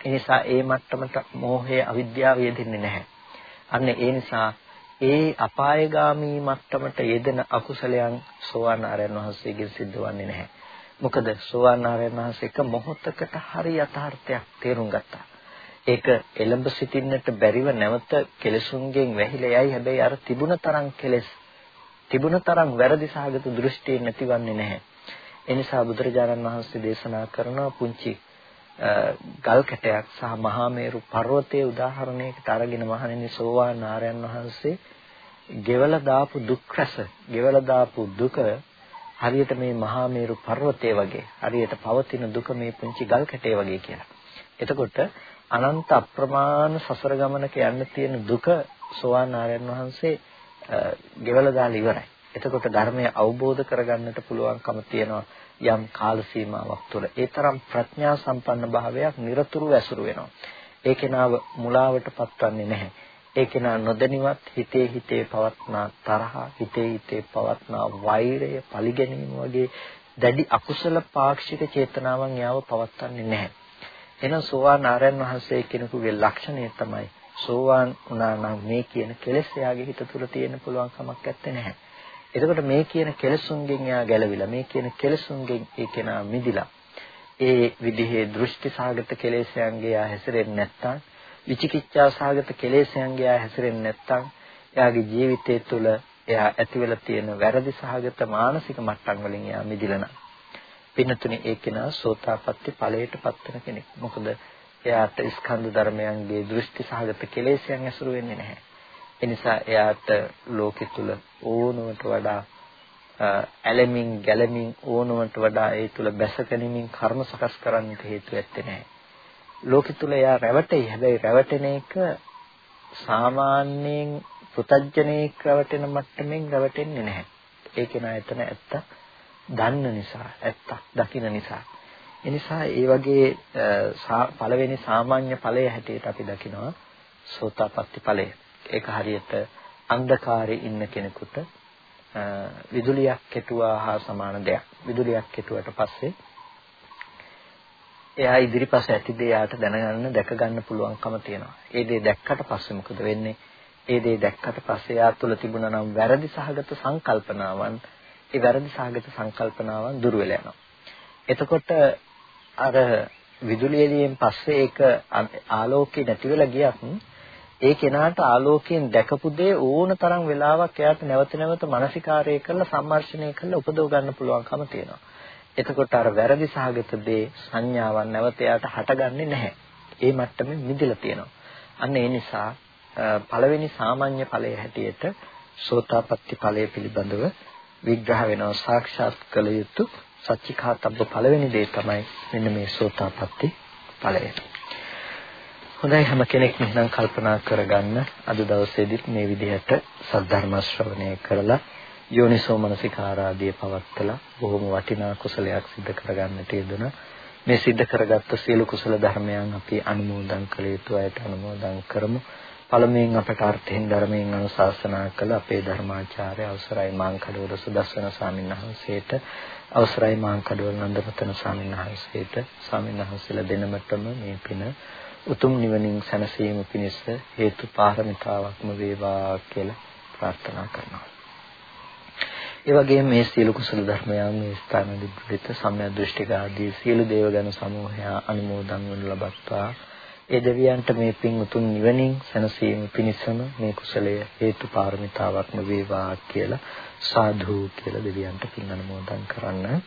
ඒ නිසා ඒ මට්ටමට මෝහය අවිද්‍යාව යෙදෙන්නේ නැහැ. අන්න ඒ නිසා ඒ අපායগামী මට්ටමට යෙදෙන අකුසලයන් සෝවාන් ආරයන් වහන්සේගෙන් සිද්ධ වන්නේ නැහැ. මොකද සෝවාන් ආරයන් වහන්සේ එක මොහොතකට හරි යථාර්ථයක් තේරුම් ගත්තා. ඒක එළඹ සිටින්නට බැරිව නැවත කෙලෙසුන්ගෙන් වැහිලා යයි. හැබැයි අර තිබුණ තරම් කෙලෙස් තිබුණ තරම් වැරදි සහගත දෘෂ්ටිය නැතිවන්නේ නැහැ. එනිසා බුදුරජාණන් වහන්සේ දේශනා කරන පුංචි ගල් කැටයක් සහ මහා මේරු පර්වතයේ උදාහරණයකට අරගෙන මහණෙනි සෝවාන් ආරයන් වහන්සේ ගෙවල දාපු දුක් රස ගෙවල දාපු දුක හරියට මේ මහා මේරු පර්වතයේ වගේ හරියට පවතින දුක මේ පුංචි ගල් කැටේ වගේ කියලා. එතකොට අනන්ත අප්‍රමාණ සසර ගමනක යන්න තියෙන දුක සෝවාන් ආරයන් වහන්සේ ගෙවල දාලා ඉවරයි. එතකොට ධර්මය අවබෝධ කරගන්නට පුළුවන්කම තියෙනවා යම් කාල සීමාවක් තුළ. ඒ තරම් ප්‍රඥා සම්පන්න භාවයක් নিরතුරු ඇසුරු වෙනවා. ඒ කෙනාව මුලාවට පත්වන්නේ නැහැ. ඒ කෙනා නොදැනිවත් හිතේ හිතේ පවත්නා තරහ, හිතේ හිතේ පවත්නා වෛරය, පරිගැනීම වගේ දැඩි අකුසල පාක්ෂික චේතනාවන් යාව පවත්වන්නේ නැහැ. එහෙනම් සෝවාන් ආරයන් වහන්සේ කෙනෙකුගේ ලක්ෂණය තමයි සෝවාන් වුණා නම් මේ කියන කෙලෙස් එයාගේ හිත තුළ තියෙන්න පුළුවන් කමක් නැත්තේ නැහැ. එතකොට මේ කියන කෙලසුන්ගෙන් එයා ගැලවිලා මේ කියන කෙලසුන්ගෙන් ඒ කෙනා මිදිලා ඒ විදිහේ දෘෂ්ටි සාගත කෙලෙසයන්ගේ එයා හැසිරෙන්නේ නැත්තම් විචිකිච්ඡා සාගත කෙලෙසයන්ගේ එයා හැසිරෙන්නේ නැත්තම් එයාගේ ජීවිතය තුළ එයා ඇතිවලා තියෙන වැරදි සහගත මානසික මට්ටම් වලින් එයා මිදිලා නැහැ. පින්නතුනේ ඒ කෙනා සෝතාපට්ටි ඵලයට පත්වන කෙනෙක්. මොකද එයාට ස්කන්ධ ධර්මයන්ගේ දෘෂ්ටි සහගත කෙලෙසයන් ඇසුරු වෙන්නේ නැහැ. එනිසා එයාට ලෝකෙ තුල ඕනවට වඩා ඇලෙමින් ගැලෙමින් ඕනවට වඩා ඒ තුල බැසගැනීමෙන් කර්ම සකස් කරන්නට හේතු ඇත්තේ නැහැ. ලෝකෙ තුල එයා රැවටෙයි. හැබැයි රැවටෙන එක සාමාන්‍යයෙන් පුතඥයෙක් රැවටෙන මට්ටමින් රැවටෙන්නේ නැහැ. ඒක නා එතන ඇත්ත දන්න නිසා, ඇත්ත දකින නිසා. එනිසා ඒ වගේ පළවෙනි සාමාන්‍ය ඵලය හැටියට අපි දකිනවා සෝතාපට්ටි ඵලය. ඒක හරියට අන්ධකාරයේ ඉන්න කෙනෙකුට විදුලියක් කෙටුවා හා සමාන දෙයක්. විදුලියක් කෙටුවට පස්සේ එයා ඉදිරිපස ඇති දේ යාට දැනගන්න දැක ගන්න පුළුවන්කම තියෙනවා. ඒ දේ දැක්කට පස්සේ මොකද වෙන්නේ? ඒ දේ දැක්කට පස්සේ යා තුළ තිබුණා නම් වැරදි සහගත සංකල්පනාවන් ඒ වැරදි සහගත සංකල්පනාවන් දුර වෙලා යනවා. එතකොට අර විදුලි එළියෙන් පස්සේ ඒක ආලෝකේ නැති වෙලා ගියත් ඒ කෙනාට ආලෝකයෙන් දැකපු දේ ඕන තරම් වෙලාවක් එයාට නැවත නැවත මානසිකාරය කරලා සම්මර්ෂණය කරලා උපදව ගන්න පුළුවන්කම තියෙනවා. එතකොට අර වැරදි සහගත දේ සංඥාවක් නැවත එයාට හටගන්නේ නැහැ. ඒ මට්ටමේ මිදලා තියෙනවා. අන්න ඒ නිසා පළවෙනි සාමාන්‍ය ඵලයේ හැටියට සෝතාපට්ටි ඵලය පිළිබඳව විග්‍රහ වෙනවා සාක්ෂාත් කළ යුතු සච්චිකාතබ්බ පළවෙනි දේ තමයි මෙන්න මේ සෝතාපට්ටි ඵලය. හොඳයි හැම කෙනෙක්ම නම් කල්පනා කරගන්න. අද දවසේදීත් මේ විදිහට සද්ධර්ම ශ්‍රවණය කරලා යෝනිසෝ මනසිකාරාදී පවත්තලා බොහොම වටිනා කුසලයක් සිදු කරගන්නට යෙදුන මේ සිද්ධ කරගත්ත සියලු කුසල ධර්මයන් අපි අනුමෝදන් කළ යුතු අයට අනුමෝදන් කරමු. පළමුවෙන් අපට අර්ථයෙන් ධර්මයෙන් අනුශාසනා කළ අපේ ධර්මාචාර්ය අවසරයි මාංකඩවල සුදස්සන ස්වාමීන් වහන්සේට අවසරයි මාංකඩවල නන්දරතන ස්වාමීන් වහන්සේට ස්වාමීන් වහන්සේලා දෙනමතම මේ පින උතුම් නිවනින් සැනසීම පිණිස හේතු පාරමිතාවක්ම වේවා කියලා ප්‍රාර්ථනා කරනවා. ඒ වගේම මේ සියලු කුසල ධර්මයන් මේ ස්ථාන දිබ්බිත සම්‍යක් දෘෂ්ටික ආදී සියලු දේවගණ සමූහය අනුමෝදන් වනු ලබත්වා ඒ දෙවියන්ට මේ පින් උතුම් නිවනින් සැනසීම පිණිසම මේ කුසලය හේතු පාරමිතාවක්ම වේවා කියලා සාදු කියලා දෙවියන්ට පින් අනුමෝදන් කරන්න